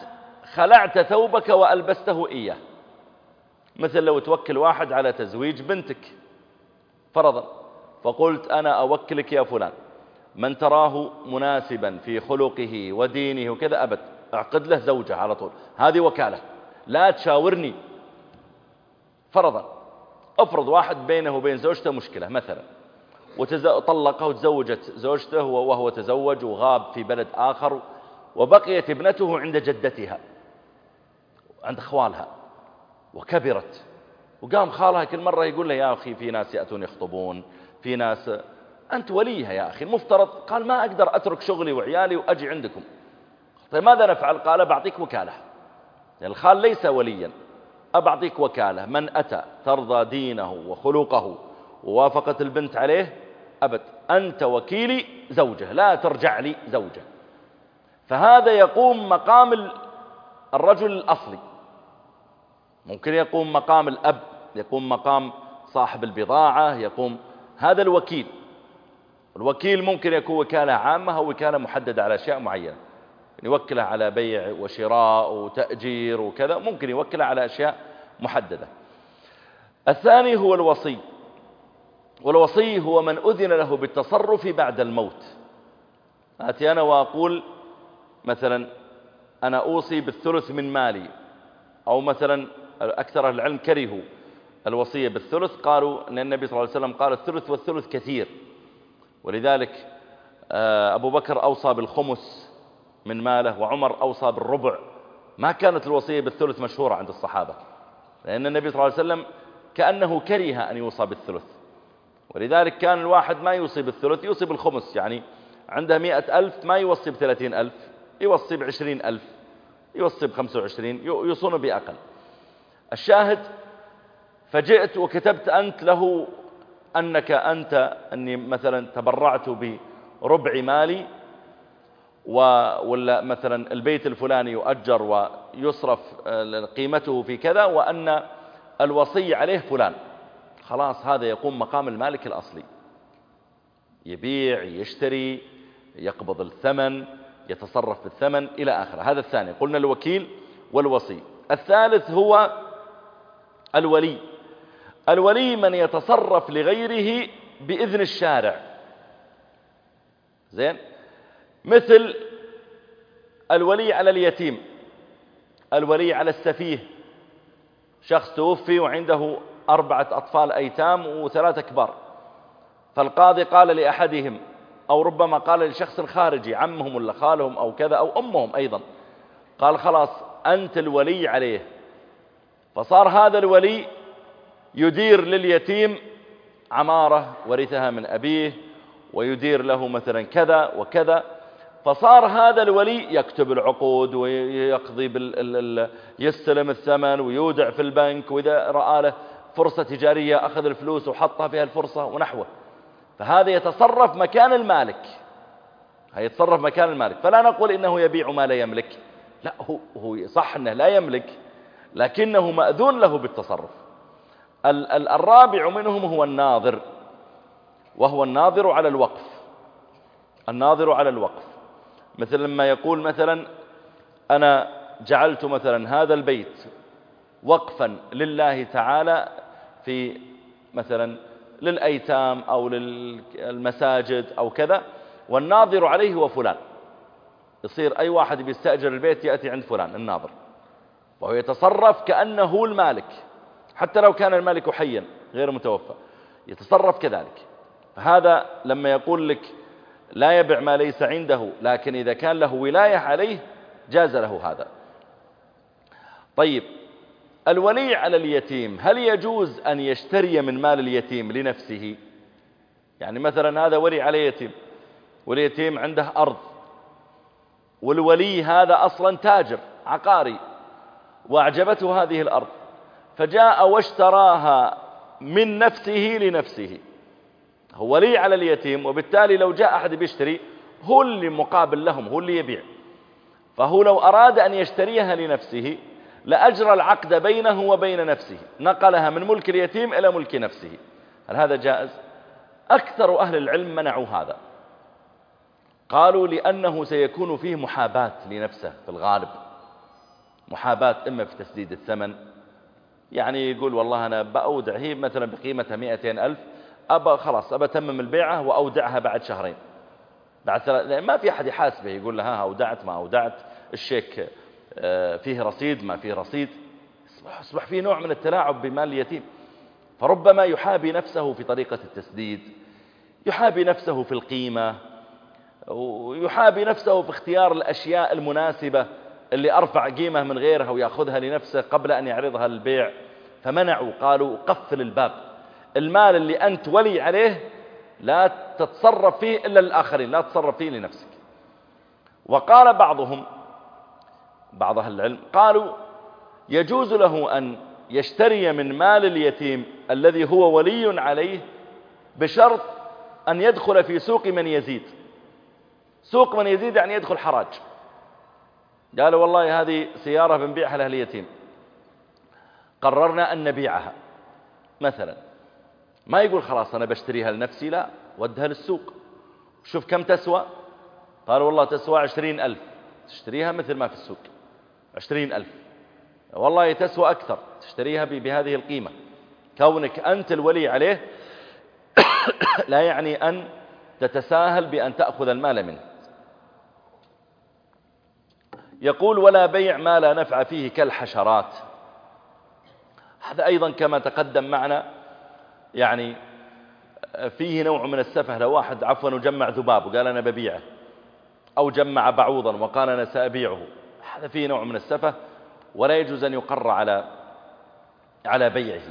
خلعت ثوبك وألبسته إياه. مثل لو توكل واحد على تزويج بنتك فرضا. فقلت أنا أوكلك يا فلان. من تراه مناسبا في خلقه ودينه وكذا أبد. اعقد له زوجة على طول. هذه وكالة. لا تشاورني. فرضا. افرض واحد بينه وبين زوجته مشكلة مثلا. وطلقه وتزوجت زوجته وهو تزوج وغاب في بلد آخر وبقيت ابنته عند جدتها عند خوالها وكبرت. وقام خالها كل مرة يقول له يا أخي في ناس يأتون يخطبون في ناس أنت وليها يا أخي المفترض قال ما أقدر أترك شغلي وعيالي وأجي عندكم. طيب ماذا نفعل؟ قال بعطيك وكالة. يعني الخال ليس وليا أبعطيك وكالة. من أتى ترضى دينه وخلقه ووافقت البنت عليه أبد أنت وكيلي زوجة لا ترجع لي زوجة. فهذا يقوم مقام الرجل الأصلي. ممكن يقوم مقام الأب يقوم مقام صاحب البضاعة يقوم هذا الوكيل. الوكيل ممكن يكون وكالة عامة أو وكالة محددة على أشياء معينة. يوكله على بيع وشراء وتأجير وكذا ممكن يوكله على أشياء محددة. الثاني هو الوصي. والوصي هو من أذن له بالتصرف بعد الموت. آتي أنا وأقول مثلا أنا أوصي بالثلث من مالي أو مثلا أكثر العلم كرهوا الوصية بالثلث قالوا أن النبي صلى الله عليه وسلم قال الثلث والثلث كثير. ولذلك آه، أبو بكر أوصى بالخمس من ماله وعمر أوصى بالربع. ما كانت الوصية بالثلث مشهورة عند الصحابة لأن النبي صلى الله عليه وسلم كأنه كره أن يوصى بالثلث. ولذلك كان الواحد ما يوصي بالثلث يوصي بالخمس يعني عنده مئة ألف ما يوصي بثلاثين ألف يوصي بعشرين ألف يوصي بخمسة وعشرين يوصون بأقل. الشاهد فجئت وكتبت أنت له أنك أنت أني مثلا تبرعت بربع مالي ولا مثلا البيت الفلاني يؤجر ويصرف آه، قيمته في كذا وأن الوصي عليه فلان. خلاص هذا يقوم مقام المالك الأصلي. يبيع يشتري يقبض الثمن يتصرف بالثمن إلى آخره. هذا الثاني قلنا الوكيل والوصي. الثالث هو الولي. الولي من يتصرف لغيره بإذن الشارع. زين؟ مثل الولي على اليتيم الولي على السفيه. شخص توفي وعنده أربعة أطفال أيتام وثلاثة كبار. فالقاضي قال لأحدهم أو ربما قال لشخص خارجي عمهم ولا خالهم أو كذا أو أمهم أيضا. قال خلاص أنت الولي عليه. فصار هذا الولي يدير لليتيم عمارة ورثها من أبيه ويدير له مثلا كذا وكذا. فصار هذا الولي يكتب العقود ويقضي بال... يستلم الثمن ويودع في البنك وإذا رأى له. فرصة تجارية أخذ الفلوس وحطها فيها الفرصة ونحوه. فهذا يتصرف مكان المالك. يتصرف مكان المالك. فلا نقول إنه يبيع ما لا يملك. لا هو, هو صح أنه لا يملك لكنه مأذون له بالتصرف. الرابع منهم هو الناظر وهو الناظر على الوقف. الناظر على الوقف. مثل لما يقول مثلا أنا جعلت مثلا هذا البيت وقفا لله تعالى في مثلا للأيتام أو للمساجد أو كذا والناظر عليه هو فلان. يصير أي واحد بيستأجر البيت يأتي عند فلان الناظر. وهو يتصرف كأنه المالك. حتى لو كان المالك حيا غير متوفى يتصرف كذلك. فهذا لما يقول لك لا يبع ما ليس عنده لكن إذا كان له ولاية عليه جاز له هذا. طيب الولي على اليتيم هل يجوز أن يشتري من مال اليتيم لنفسه؟ يعني مثلا هذا ولي على يتيم واليتيم عنده أرض والولي هذا أصلا تاجر عقاري وأعجبته هذه الأرض فجاء واشتراها من نفسه لنفسه. هو ولي على اليتيم وبالتالي لو جاء أحد بيشتري هو اللي مقابل لهم هو اللي يبيع. فهو لو أراد أن يشتريها لنفسه لأجرى العقد بينه وبين نفسه. نقلها من ملك اليتيم إلى ملك نفسه. هل هذا جائز؟ أكثر أهل العلم منعوا هذا. قالوا لأنه سيكون فيه محاباة لنفسه في الغالب. محاباة إما في تسديد الثمن يعني يقول والله أنا بأودع هي مثلا بقيمتها مئتين ألف أبا خلاص أبا تمم البيعة وأودعها بعد شهرين. بعد ثلاث ما في أحد يحاسبه يقول له ها أودعت ما أودعت الشيك فيه رصيد ما فيه رصيد. أصبح فيه نوع من التلاعب بمال اليتيم. فربما يحابي نفسه في طريقة التسديد يحابي نفسه في القيمة ويحابي نفسه في اختيار الأشياء المناسبة اللي أرفع قيمة من غيرها ويأخذها لنفسه قبل أن يعرضها للبيع. فمنعوا قالوا قفل الباب. المال اللي أنت ولي عليه لا تتصرف فيه إلا للآخرين لا تتصرف فيه لنفسك. وقال بعضهم بعض أهل العلم قالوا يجوز له أن يشتري من مال اليتيم الذي هو ولي عليه بشرط أن يدخل في سوق من يزيد. سوق من يزيد يعني يدخل حراج. قالوا والله هذه سيارة بنبيعها لأهل اليتيم. قررنا أن نبيعها. مثلا ما يقول خلاص أنا بشتريها لنفسي لا ودها للسوق. شوف كم تسوى. قال والله تسوى عشرين ألف. تشتريها مثل ما في السوق. عشرين ألف. والله تسوى أكثر تشتريها بهذه القيمة. كونك أنت الولي عليه <coughs> لا يعني أن تتساهل بأن تأخذ المال منه. يقول ولا بيع ما لا نفع فيه كالحشرات. هذا أيضا كما تقدم معنا يعني فيه نوع من السفه. لو واحد عفوا وجمع ذباب وقال أنا ببيعه أو جمع بعوضا وقال أنا سأبيعه فيه نوع من السفه ولا يجوز أن يقر على على بيعه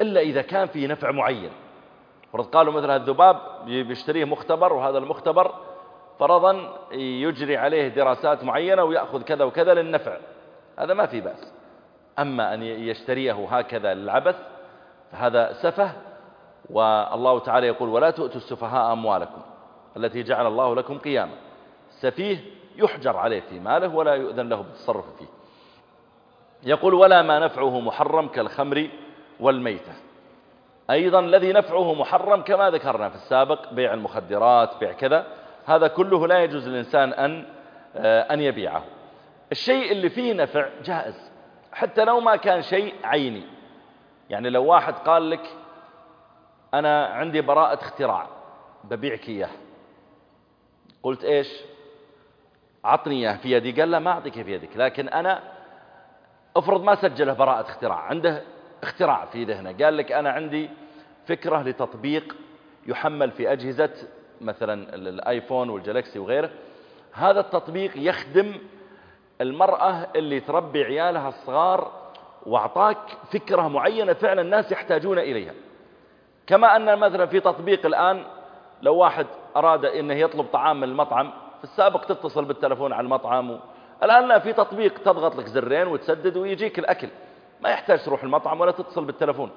إلا إذا كان فيه نفع معين. فرض قالوا مثل الذباب بيشتريه مختبر وهذا المختبر فرضا يجري عليه دراسات معينة ويأخذ كذا وكذا للنفع. هذا ما في بأس. أما أن يشتريه هكذا للعبث فهذا سفه والله تعالى يقول ولا تؤتوا السفهاء أموالكم التي جعل الله لكم قياما. سفيه يحجر عليه في ماله ولا يؤذن له بالتصرف فيه. يقول ولا ما نفعه محرم كالخمر والميتة. أيضا الذي نفعه محرم كما ذكرنا في السابق بيع المخدرات بيع كذا هذا كله لا يجوز للإنسان أن, آه، أن يبيعه. الشيء اللي فيه نفع جائز حتى لو ما كان شيء عيني. يعني لو واحد قال لك أنا عندي براءة اختراع ببيعك إياه. قلت إيش؟ عطني إياه في يدي قال لا ما أعطيك في يدك لكن أنا افرض ما سجله براءة اختراع عنده اختراع في ذهنه قال لك أنا عندي فكرة لتطبيق يحمل في أجهزة مثلا الآيفون والجالكسي وغيره. هذا التطبيق يخدم المرأة اللي تربي عيالها الصغار وأعطاك فكرة معينة فعلا الناس يحتاجون إليها. كما أن مثلا في تطبيق الآن لو واحد أراد أنه يطلب طعام من المطعم في السابق تتصل بالتلفون على المطعم. الآن لا في تطبيق تضغط لك زرين وتسدد ويجيك الأكل. ما يحتاج تروح المطعم ولا تتصل بالتلفون.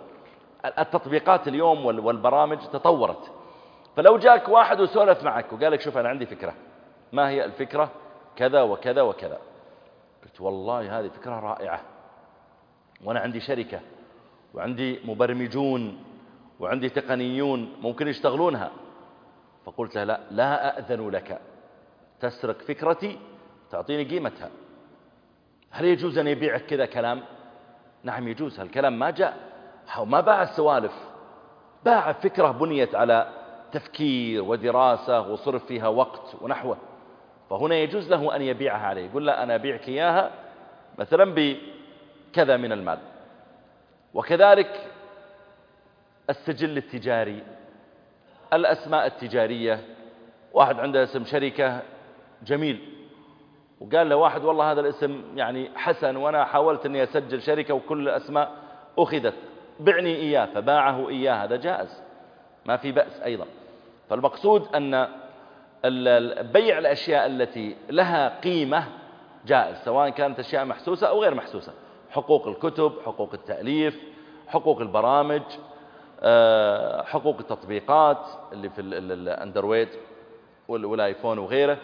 التطبيقات اليوم والبرامج تطورت. فلو جاك واحد وسولف معك وقال لك شوف أنا عندي فكرة. ما هي الفكرة؟ كذا وكذا وكذا. قلت والله هذه فكرة رائعة. وأنا عندي شركة وعندي مبرمجون وعندي تقنيون ممكن يشتغلونها. فقلت له لا لا أأذن لك. تسرق فكرتي تعطيني قيمتها. هل يجوز أن يبيعك كذا كلام؟ نعم يجوز هالكلام ما جاء. ما باع السوالف باع فكرة بنيت على تفكير ودراسة وصرف فيها وقت ونحوه. فهنا يجوز له أن يبيعها عليه يقول لا أنا أبيعك إياها مثلا بكذا من المال. وكذلك السجل التجاري الأسماء التجارية واحد عنده اسم شركة جميل. وقال له واحد والله هذا الاسم يعني حسن وأنا حاولت أني أسجل شركة وكل الأسماء أخذت. بعني إياه فباعه إياه هذا جائز. ما في بأس أيضا. فالمقصود أن بيع الأشياء التي لها قيمة جائز سواء كانت أشياء محسوسة أو غير محسوسة. حقوق الكتب حقوق التأليف حقوق البرامج آه، حقوق التطبيقات اللي في الأندرويد والآيفون وغيره.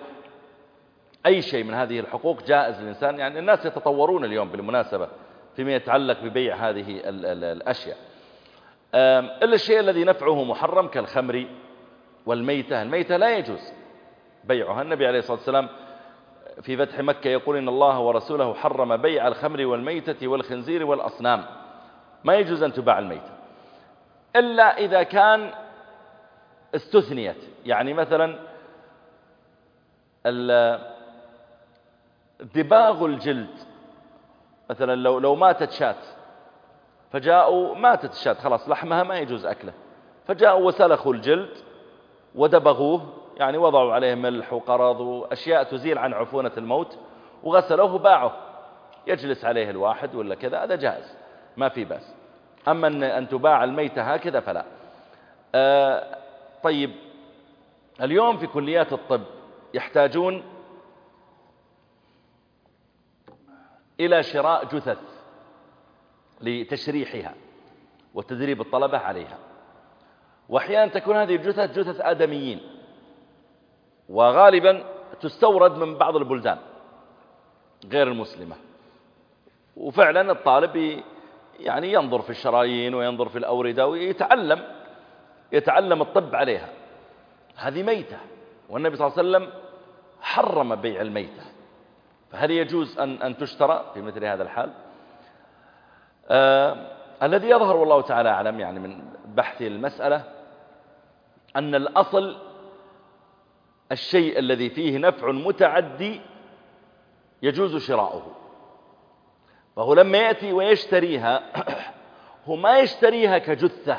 أي شيء من هذه الحقوق جائز للإنسان. يعني الناس يتطورون اليوم بالمناسبة فيما يتعلق ببيع هذه الأشياء. إلا الشيء الذي نفعه محرم كالخمر والميتة. الميتة لا يجوز بيعها. النبي عليه الصلاة والسلام في فتح مكة يقول إن الله ورسوله حرم بيع الخمر والميتة والخنزير والأصنام. ما يجوز أن تباع الميتة. إلا إذا كان استثنيت. يعني مثلا دباغ الجلد. مثلا لو لو ماتت شاة فجاءوا ماتت الشاة خلاص لحمها ما يجوز أكله. فجاءوا وسلخوا الجلد ودبغوه يعني وضعوا عليه ملح وقرض وأشياء تزيل عن عفونة الموت وغسلوه وباعوه يجلس عليه الواحد ولا كذا هذا جائز ما في بأس. أما أن, أن تباع الميتة هكذا فلا. آه طيب اليوم في كليات الطب يحتاجون إلى شراء جثث لتشريحها وتدريب الطلبة عليها. وأحيانا تكون هذه الجثث جثث آدميين وغالبا تستورد من بعض البلدان غير المسلمة. وفعلا الطالب يعني ينظر في الشرايين وينظر في الأوردة ويتعلم يتعلم الطب عليها. هذه ميتة والنبي صلى الله عليه وسلم حرم بيع الميتة. فهل يجوز أن, أن تشترى في مثل هذا الحال؟ آه الذي يظهر والله تعالى أعلم يعني من بحث المسألة أن الأصل الشيء الذي فيه نفع متعدي يجوز شراؤه. فهو لما يأتي ويشتريها <clears throat> هو ما يشتريها كجثة.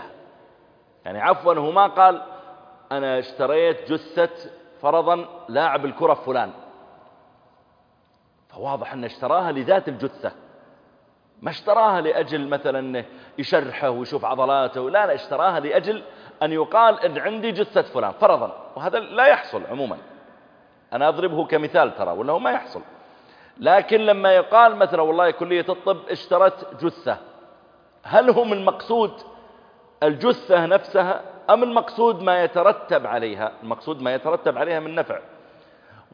يعني عفوا هو ما قال أنا اشتريت جثة فرضا لاعب الكرة فلان. فواضح أنه اشتراها لذات الجثة. ما اشتراها لأجل مثلا يشرحه ويشوف عضلاته لا لا اشتراها لأجل أن يقال أن عندي جثة فلان فرضا. وهذا لا يحصل عموما. أنا أضربه كمثال ترى ولا هو ما يحصل. لكن لما يقال مثلا والله كلية الطب اشترت جثة هل هم المقصود الجثة نفسها أم المقصود ما يترتب عليها؟ المقصود ما يترتب عليها من نفع.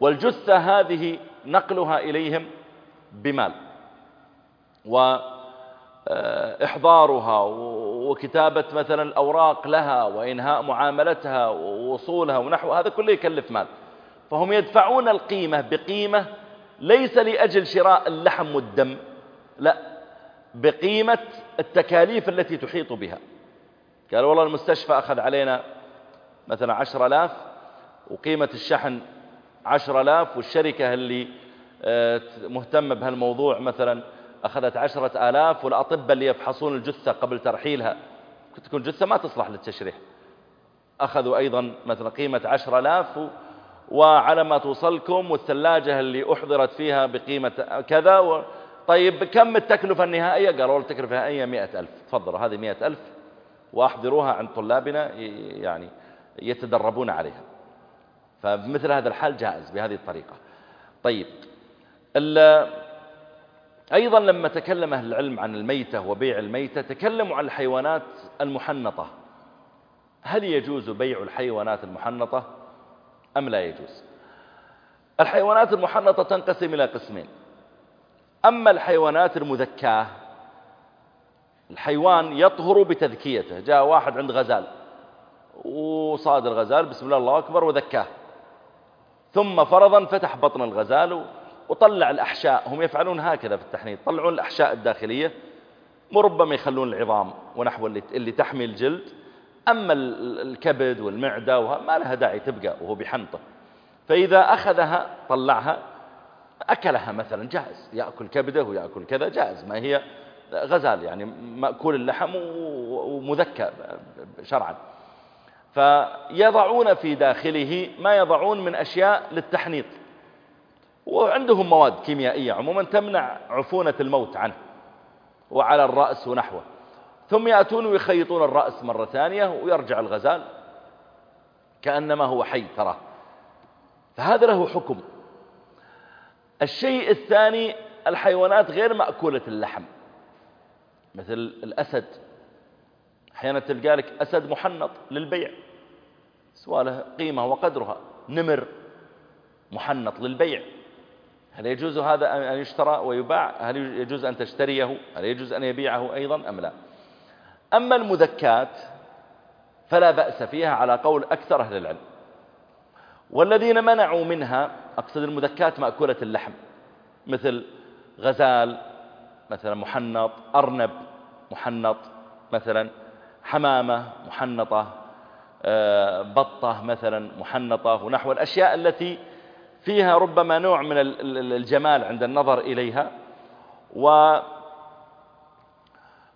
والجثة هذه نقلها إليهم بمال. وإحضارها وكتابة مثلا الأوراق لها وإنهاء معاملتها ووصولها ونحو هذا كله يكلف مال. فهم يدفعون القيمة بقيمة ليس لأجل شراء اللحم والدم لا بقيمة التكاليف التي تحيط بها. قال والله المستشفى أخذ علينا مثلا عشر آلاف وقيمة الشحن عشر آلاف والشركة اللي آه، مهتمة بهالموضوع مثلا أخذت عشرة آلاف والأطباء اللي يفحصون الجثة قبل ترحيلها. تكون جثة ما تصلح للتشريح. أخذوا أيضا مثلا قيمة عشر آلاف وعلى ما توصلكم والثلاجة اللي أحضرت فيها بقيمة كذا و... طيب كم التكلفة النهائية؟ قالوا التكلفة النهائية مئة ألف. تفضلوا هذه مئة ألف وأحضروها عند طلابنا يعني يتدربون عليها. فمثل هذا الحال جائز بهذه الطريقة. طيب أيضا لما تكلم أهل العلم عن الميتة وبيع الميتة تكلموا عن الحيوانات المحنطة. هل يجوز بيع الحيوانات المحنطة؟ أم لا يجوز؟ الحيوانات المحنطة تنقسم إلى قسمين. أما الحيوانات المذكاة الحيوان يطهر بتذكيته. جاء واحد عند غزال وصاد الغزال بسم الله الله أكبر وذكاه. ثم فرضا فتح بطن الغزال وطلع الأحشاء. هم يفعلون هكذا في التحنيط. يطلعون الأحشاء الداخلية. وربما يخلون العظام ونحو اللي, اللي تحمي الجلد. أما الكبد والمعدة ما لها داعي تبقى وهو بحنطة. فإذا أخذها طلعها أكلها مثلا جائز يأكل كبده ويأكل كذا جائز ما هي غزال يعني مأكول اللحم ومذكى شرعا. فيضعون في داخله ما يضعون من أشياء للتحنيط. وعندهم مواد كيميائية عموما تمنع عفونة الموت عنه وعلى الرأس ونحوه. ثم يأتون ويخيطون الرأس مرة ثانية ويرجع الغزال كأنما هو حي تراه. فهذا له حكم. الشيء الثاني الحيوانات غير مأكولة اللحم مثل الأسد. أحيانا تلقى لك أسد محنط للبيع. سواء له قيمة وقدرها. نمر محنط للبيع. هل يجوز هذا أن يشترى ويباع؟ هل يجوز أن تشتريه؟ هل يجوز أن يبيعه أيضا أم لا؟ أما المذكات فلا بأس فيها على قول أكثر أهل العلم. والذين منعوا منها أقصد المذكات مأكولة اللحم مثل غزال مثلا محنط أرنب محنط مثلا حمامة محنطة آه، بطة مثلا محنطة ونحو الأشياء التي فيها ربما نوع من الجمال عند النظر إليها. و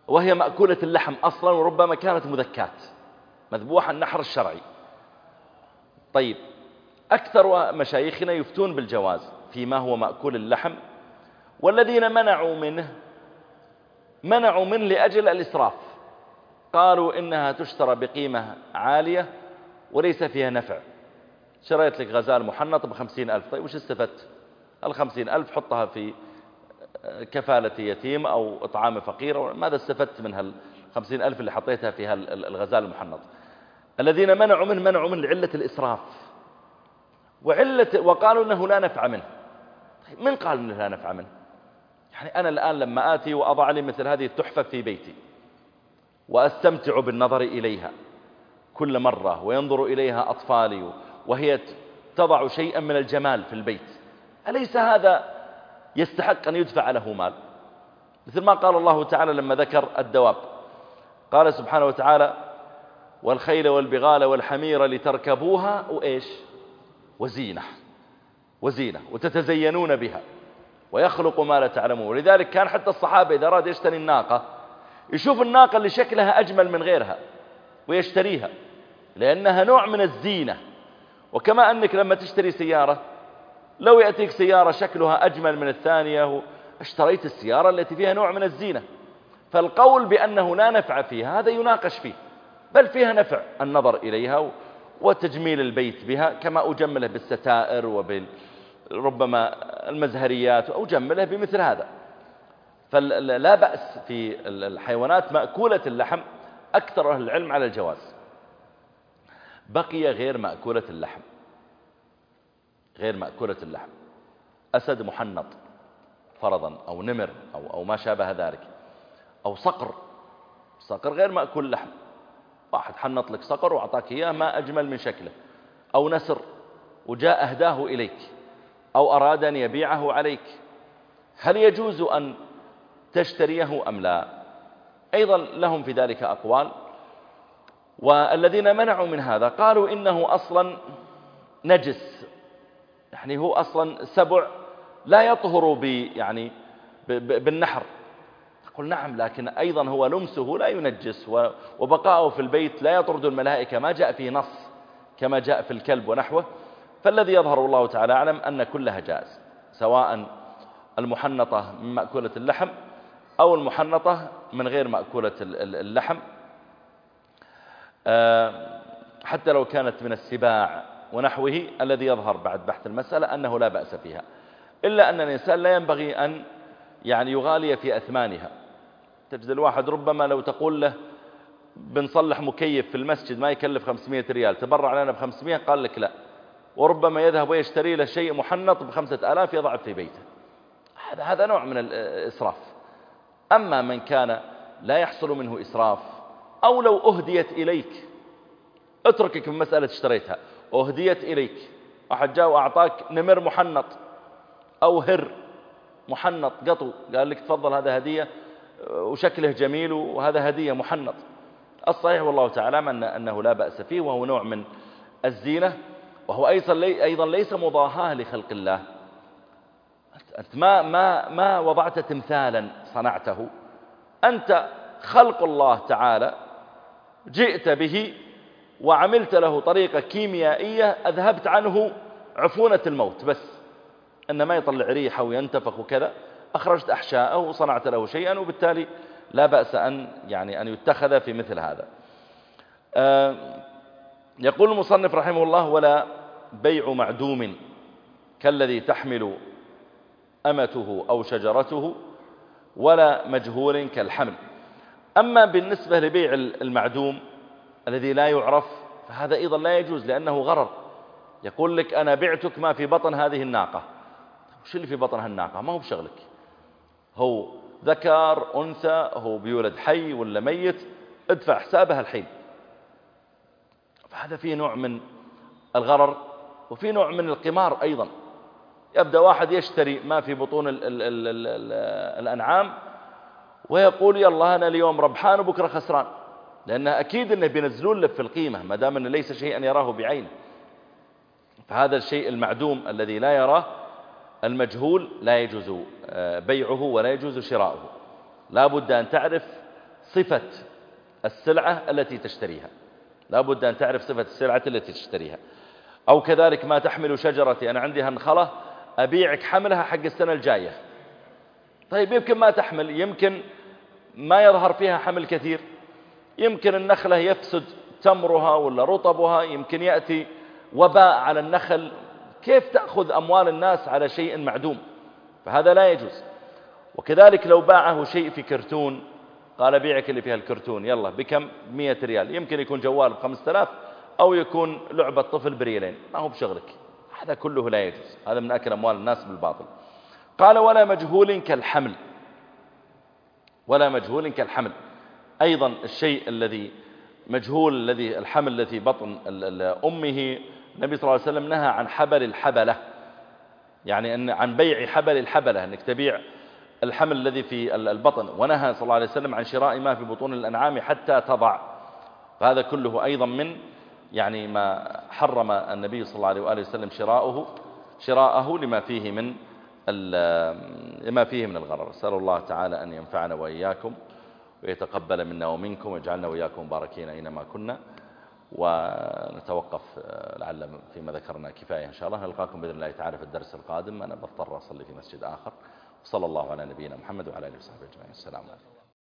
وهي مأكولة اللحم أصلا وربما كانت مذكات مذبوحة النحر الشرعي. طيب أكثر مشايخنا يفتون بالجواز فيما هو مأكول اللحم والذين منعوا منه منعوا منه لأجل الإسراف. قالوا إنها تشترى بقيمة عالية وليس فيها نفع. شريت لك غزال محنط بخمسين ألف. طيب وش استفدت؟ الخمسين ألف حطها في كفالة يتيم أو إطعام فقير ماذا استفدت من هالخمسين ألف اللي حطيتها في الغزال المحنط؟ الذين منعوا منه منعوا من علة الإسراف. وعلة وقالوا أنه لا نفع منه. طيب من قال أنه لا نفع منه؟ يعني أنا الآن لما آتي وأضع لي مثل هذه التحفة في بيتي. وأستمتع بالنظر إليها كل مرة وينظر إليها أطفالي وهي تضع شيئا من الجمال في البيت. أليس هذا يستحق أن يدفع له مال؟ مثل ما قال الله تعالى لما ذكر الدواب. قال سبحانه وتعالى والخيل والبغال والحمير لتركبوها وإيش؟ وزينة. وزينة. وتتزينون بها. ويخلق ما لا تعلمون. ولذلك كان حتى الصحابة إذا أراد يشتري الناقة يشوف الناقة اللي شكلها أجمل من غيرها ويشتريها لأنها نوع من الزينة. وكما أنك لما تشتري سيارة لو يأتيك سيارة شكلها أجمل من الثانية اشتريت السيارة التي فيها نوع من الزينة فالقول بأنه لا نفع فيها هذا يناقش فيه بل فيها نفع النظر إليها وتجميل البيت بها كما أجمله بالستائر وبربما المزهريات أجمله بمثل هذا. فلا بأس في الحيوانات مأكولة اللحم أكثر أهل العلم على الجواز. بقي غير مأكولة اللحم. غير مأكولة اللحم. أسد محنط فرضا أو نمر أو, أو ما شابه ذلك. أو صقر. صقر غير مأكول لحم واحد حنط لك صقر وأعطاك إياه ما أجمل من شكله. أو نسر وجاء أهداه إليك. أو أراد أن يبيعه عليك. هل يجوز أن تشتريه أم لا. أيضا لهم في ذلك أقوال. والذين منعوا من هذا قالوا إنه أصلا نجس. يعني هو أصلا سبع لا يطهر يعني بالنحر. قل نعم لكن أيضا هو لمسه لا ينجس وبقاؤه في البيت لا يطرد الملائكة ما جاء في نص كما جاء في الكلب ونحوه. فالذي يظهر الله تعالى أعلم أن كلها جائز سواء المحنطة من مأكولة اللحم أو المحنطة من غير مأكولة اللحم. آه، حتى لو كانت من السباع ونحوه الذي يظهر بعد بحث المسألة أنه لا بأس فيها. إلا أن الإنسان لا ينبغي أن يعني يغالي في أثمانها. تجد الواحد ربما لو تقول له بنصلح مكيف في المسجد ما يكلف 500 ريال تبرع لنا ب 500 قال لك لا. وربما يذهب ويشتري له شيء محنط بخمسة آلاف يضع في بيته. هذا هذا نوع من الإسراف. أما من كان لا يحصل منه إسراف أو لو أهديت إليك اتركك من مسألة اشتريتها. أهديت إليك. أحد جاء وأعطاك نمر محنط أو هر محنط قطو. قال لك تفضل هذا هدية وشكله جميل وهذا هدية محنط. الصحيح والله تعالى أنه لا بأس فيه وهو نوع من الزينة وهو أيضا ليس مضاهاة لخلق الله. أنت ما, ما, ما وضعت تمثالا صنعته. أنت خلق الله تعالى جئت به وعملت له طريقة كيميائية أذهبت عنه عفونة الموت. بس أن ما يطلع ريحة وينتفخ وكذا أخرجت أحشاءه وصنعت له شيئا وبالتالي لا بأس أن يعني أن يتخذ في مثل هذا. آه، يقول المصنف رحمه الله ولا بيع معدوم كالذي تحمل أمته أو شجرته ولا مجهول كالحمل. أما بالنسبة لبيع المعدوم الذي لا يعرف فهذا أيضا لا يجوز لأنه غرر. يقول لك أنا بعتك ما في بطن هذه الناقة. وش اللي في بطن هالناقة؟ ما هو بشغلك. هو ذكر أنثى هو بيولد حي ولا ميت ادفع حسابها الحين. فهذا فيه نوع من الغرر وفي نوع من القمار أيضا. يبدأ واحد يشتري ما في بطون ال ال ال ال ال الأنعام ويقول يلا أنا اليوم ربحان وبكرة خسران. لأن أكيد أنه بينزلون له في القيمة ما دام أنه ليس شيئا يراه بعينه فهذا الشيء المعدوم الذي لا يراه المجهول لا يجوز آه، بيعه ولا يجوز شراؤه. لا بد أن تعرف صفة السلعة التي تشتريها. لا بد أن تعرف صفة السلعة التي تشتريها. أو كذلك ما تحمل شجرتي أنا عندي هنخلة أبيعك حملها حق السنة الجاية. طيب يمكن ما تحمل يمكن ما يظهر فيها حمل كثير. يمكن النخلة يفسد تمرها ولا رطبها يمكن يأتي وباء على النخل. كيف تأخذ أموال الناس على شيء معدوم؟ فهذا لا يجوز. وكذلك لو باعه شيء في كرتون قال بيعك اللي فيها الكرتون يلا بكم؟ مية ريال. يمكن يكون جوال بخمسة آلاف أو يكون لعبة طفل بريالين ما هو بشغلك. هذا كله لا يجوز. هذا من أكل أموال الناس بالباطل. قال ولا مجهول كالحمل. ولا مجهول كالحمل. أيضا الشيء الذي مجهول الذي الحمل الذي بطن أمه النبي صلى الله عليه وسلم نهى عن حبل الحبلة. يعني أن عن بيع حبل الحبلة أنك تبيع الحمل الذي في البطن. ونهى صلى الله عليه وسلم عن شراء ما في بطون الأنعام حتى تضع. فهذا كله أيضا من يعني ما حرم النبي صلى الله عليه وآله وسلم شراءه شراءه لما فيه من لما فيه من الغرر. أسأل الله تعالى أن ينفعنا وإياكم ويتقبل منا ومنكم ويجعلنا وإياكم مباركين أينما كنا. ونتوقف لعل فيما ذكرنا كفاية إن شاء الله. نلقاكم بإذن الله تعالى في الدرس القادم. أنا بضطر أصلي في مسجد آخر. وصلى الله على نبينا محمد وعلى آله وصحبه أجمعين. السلام عليكم.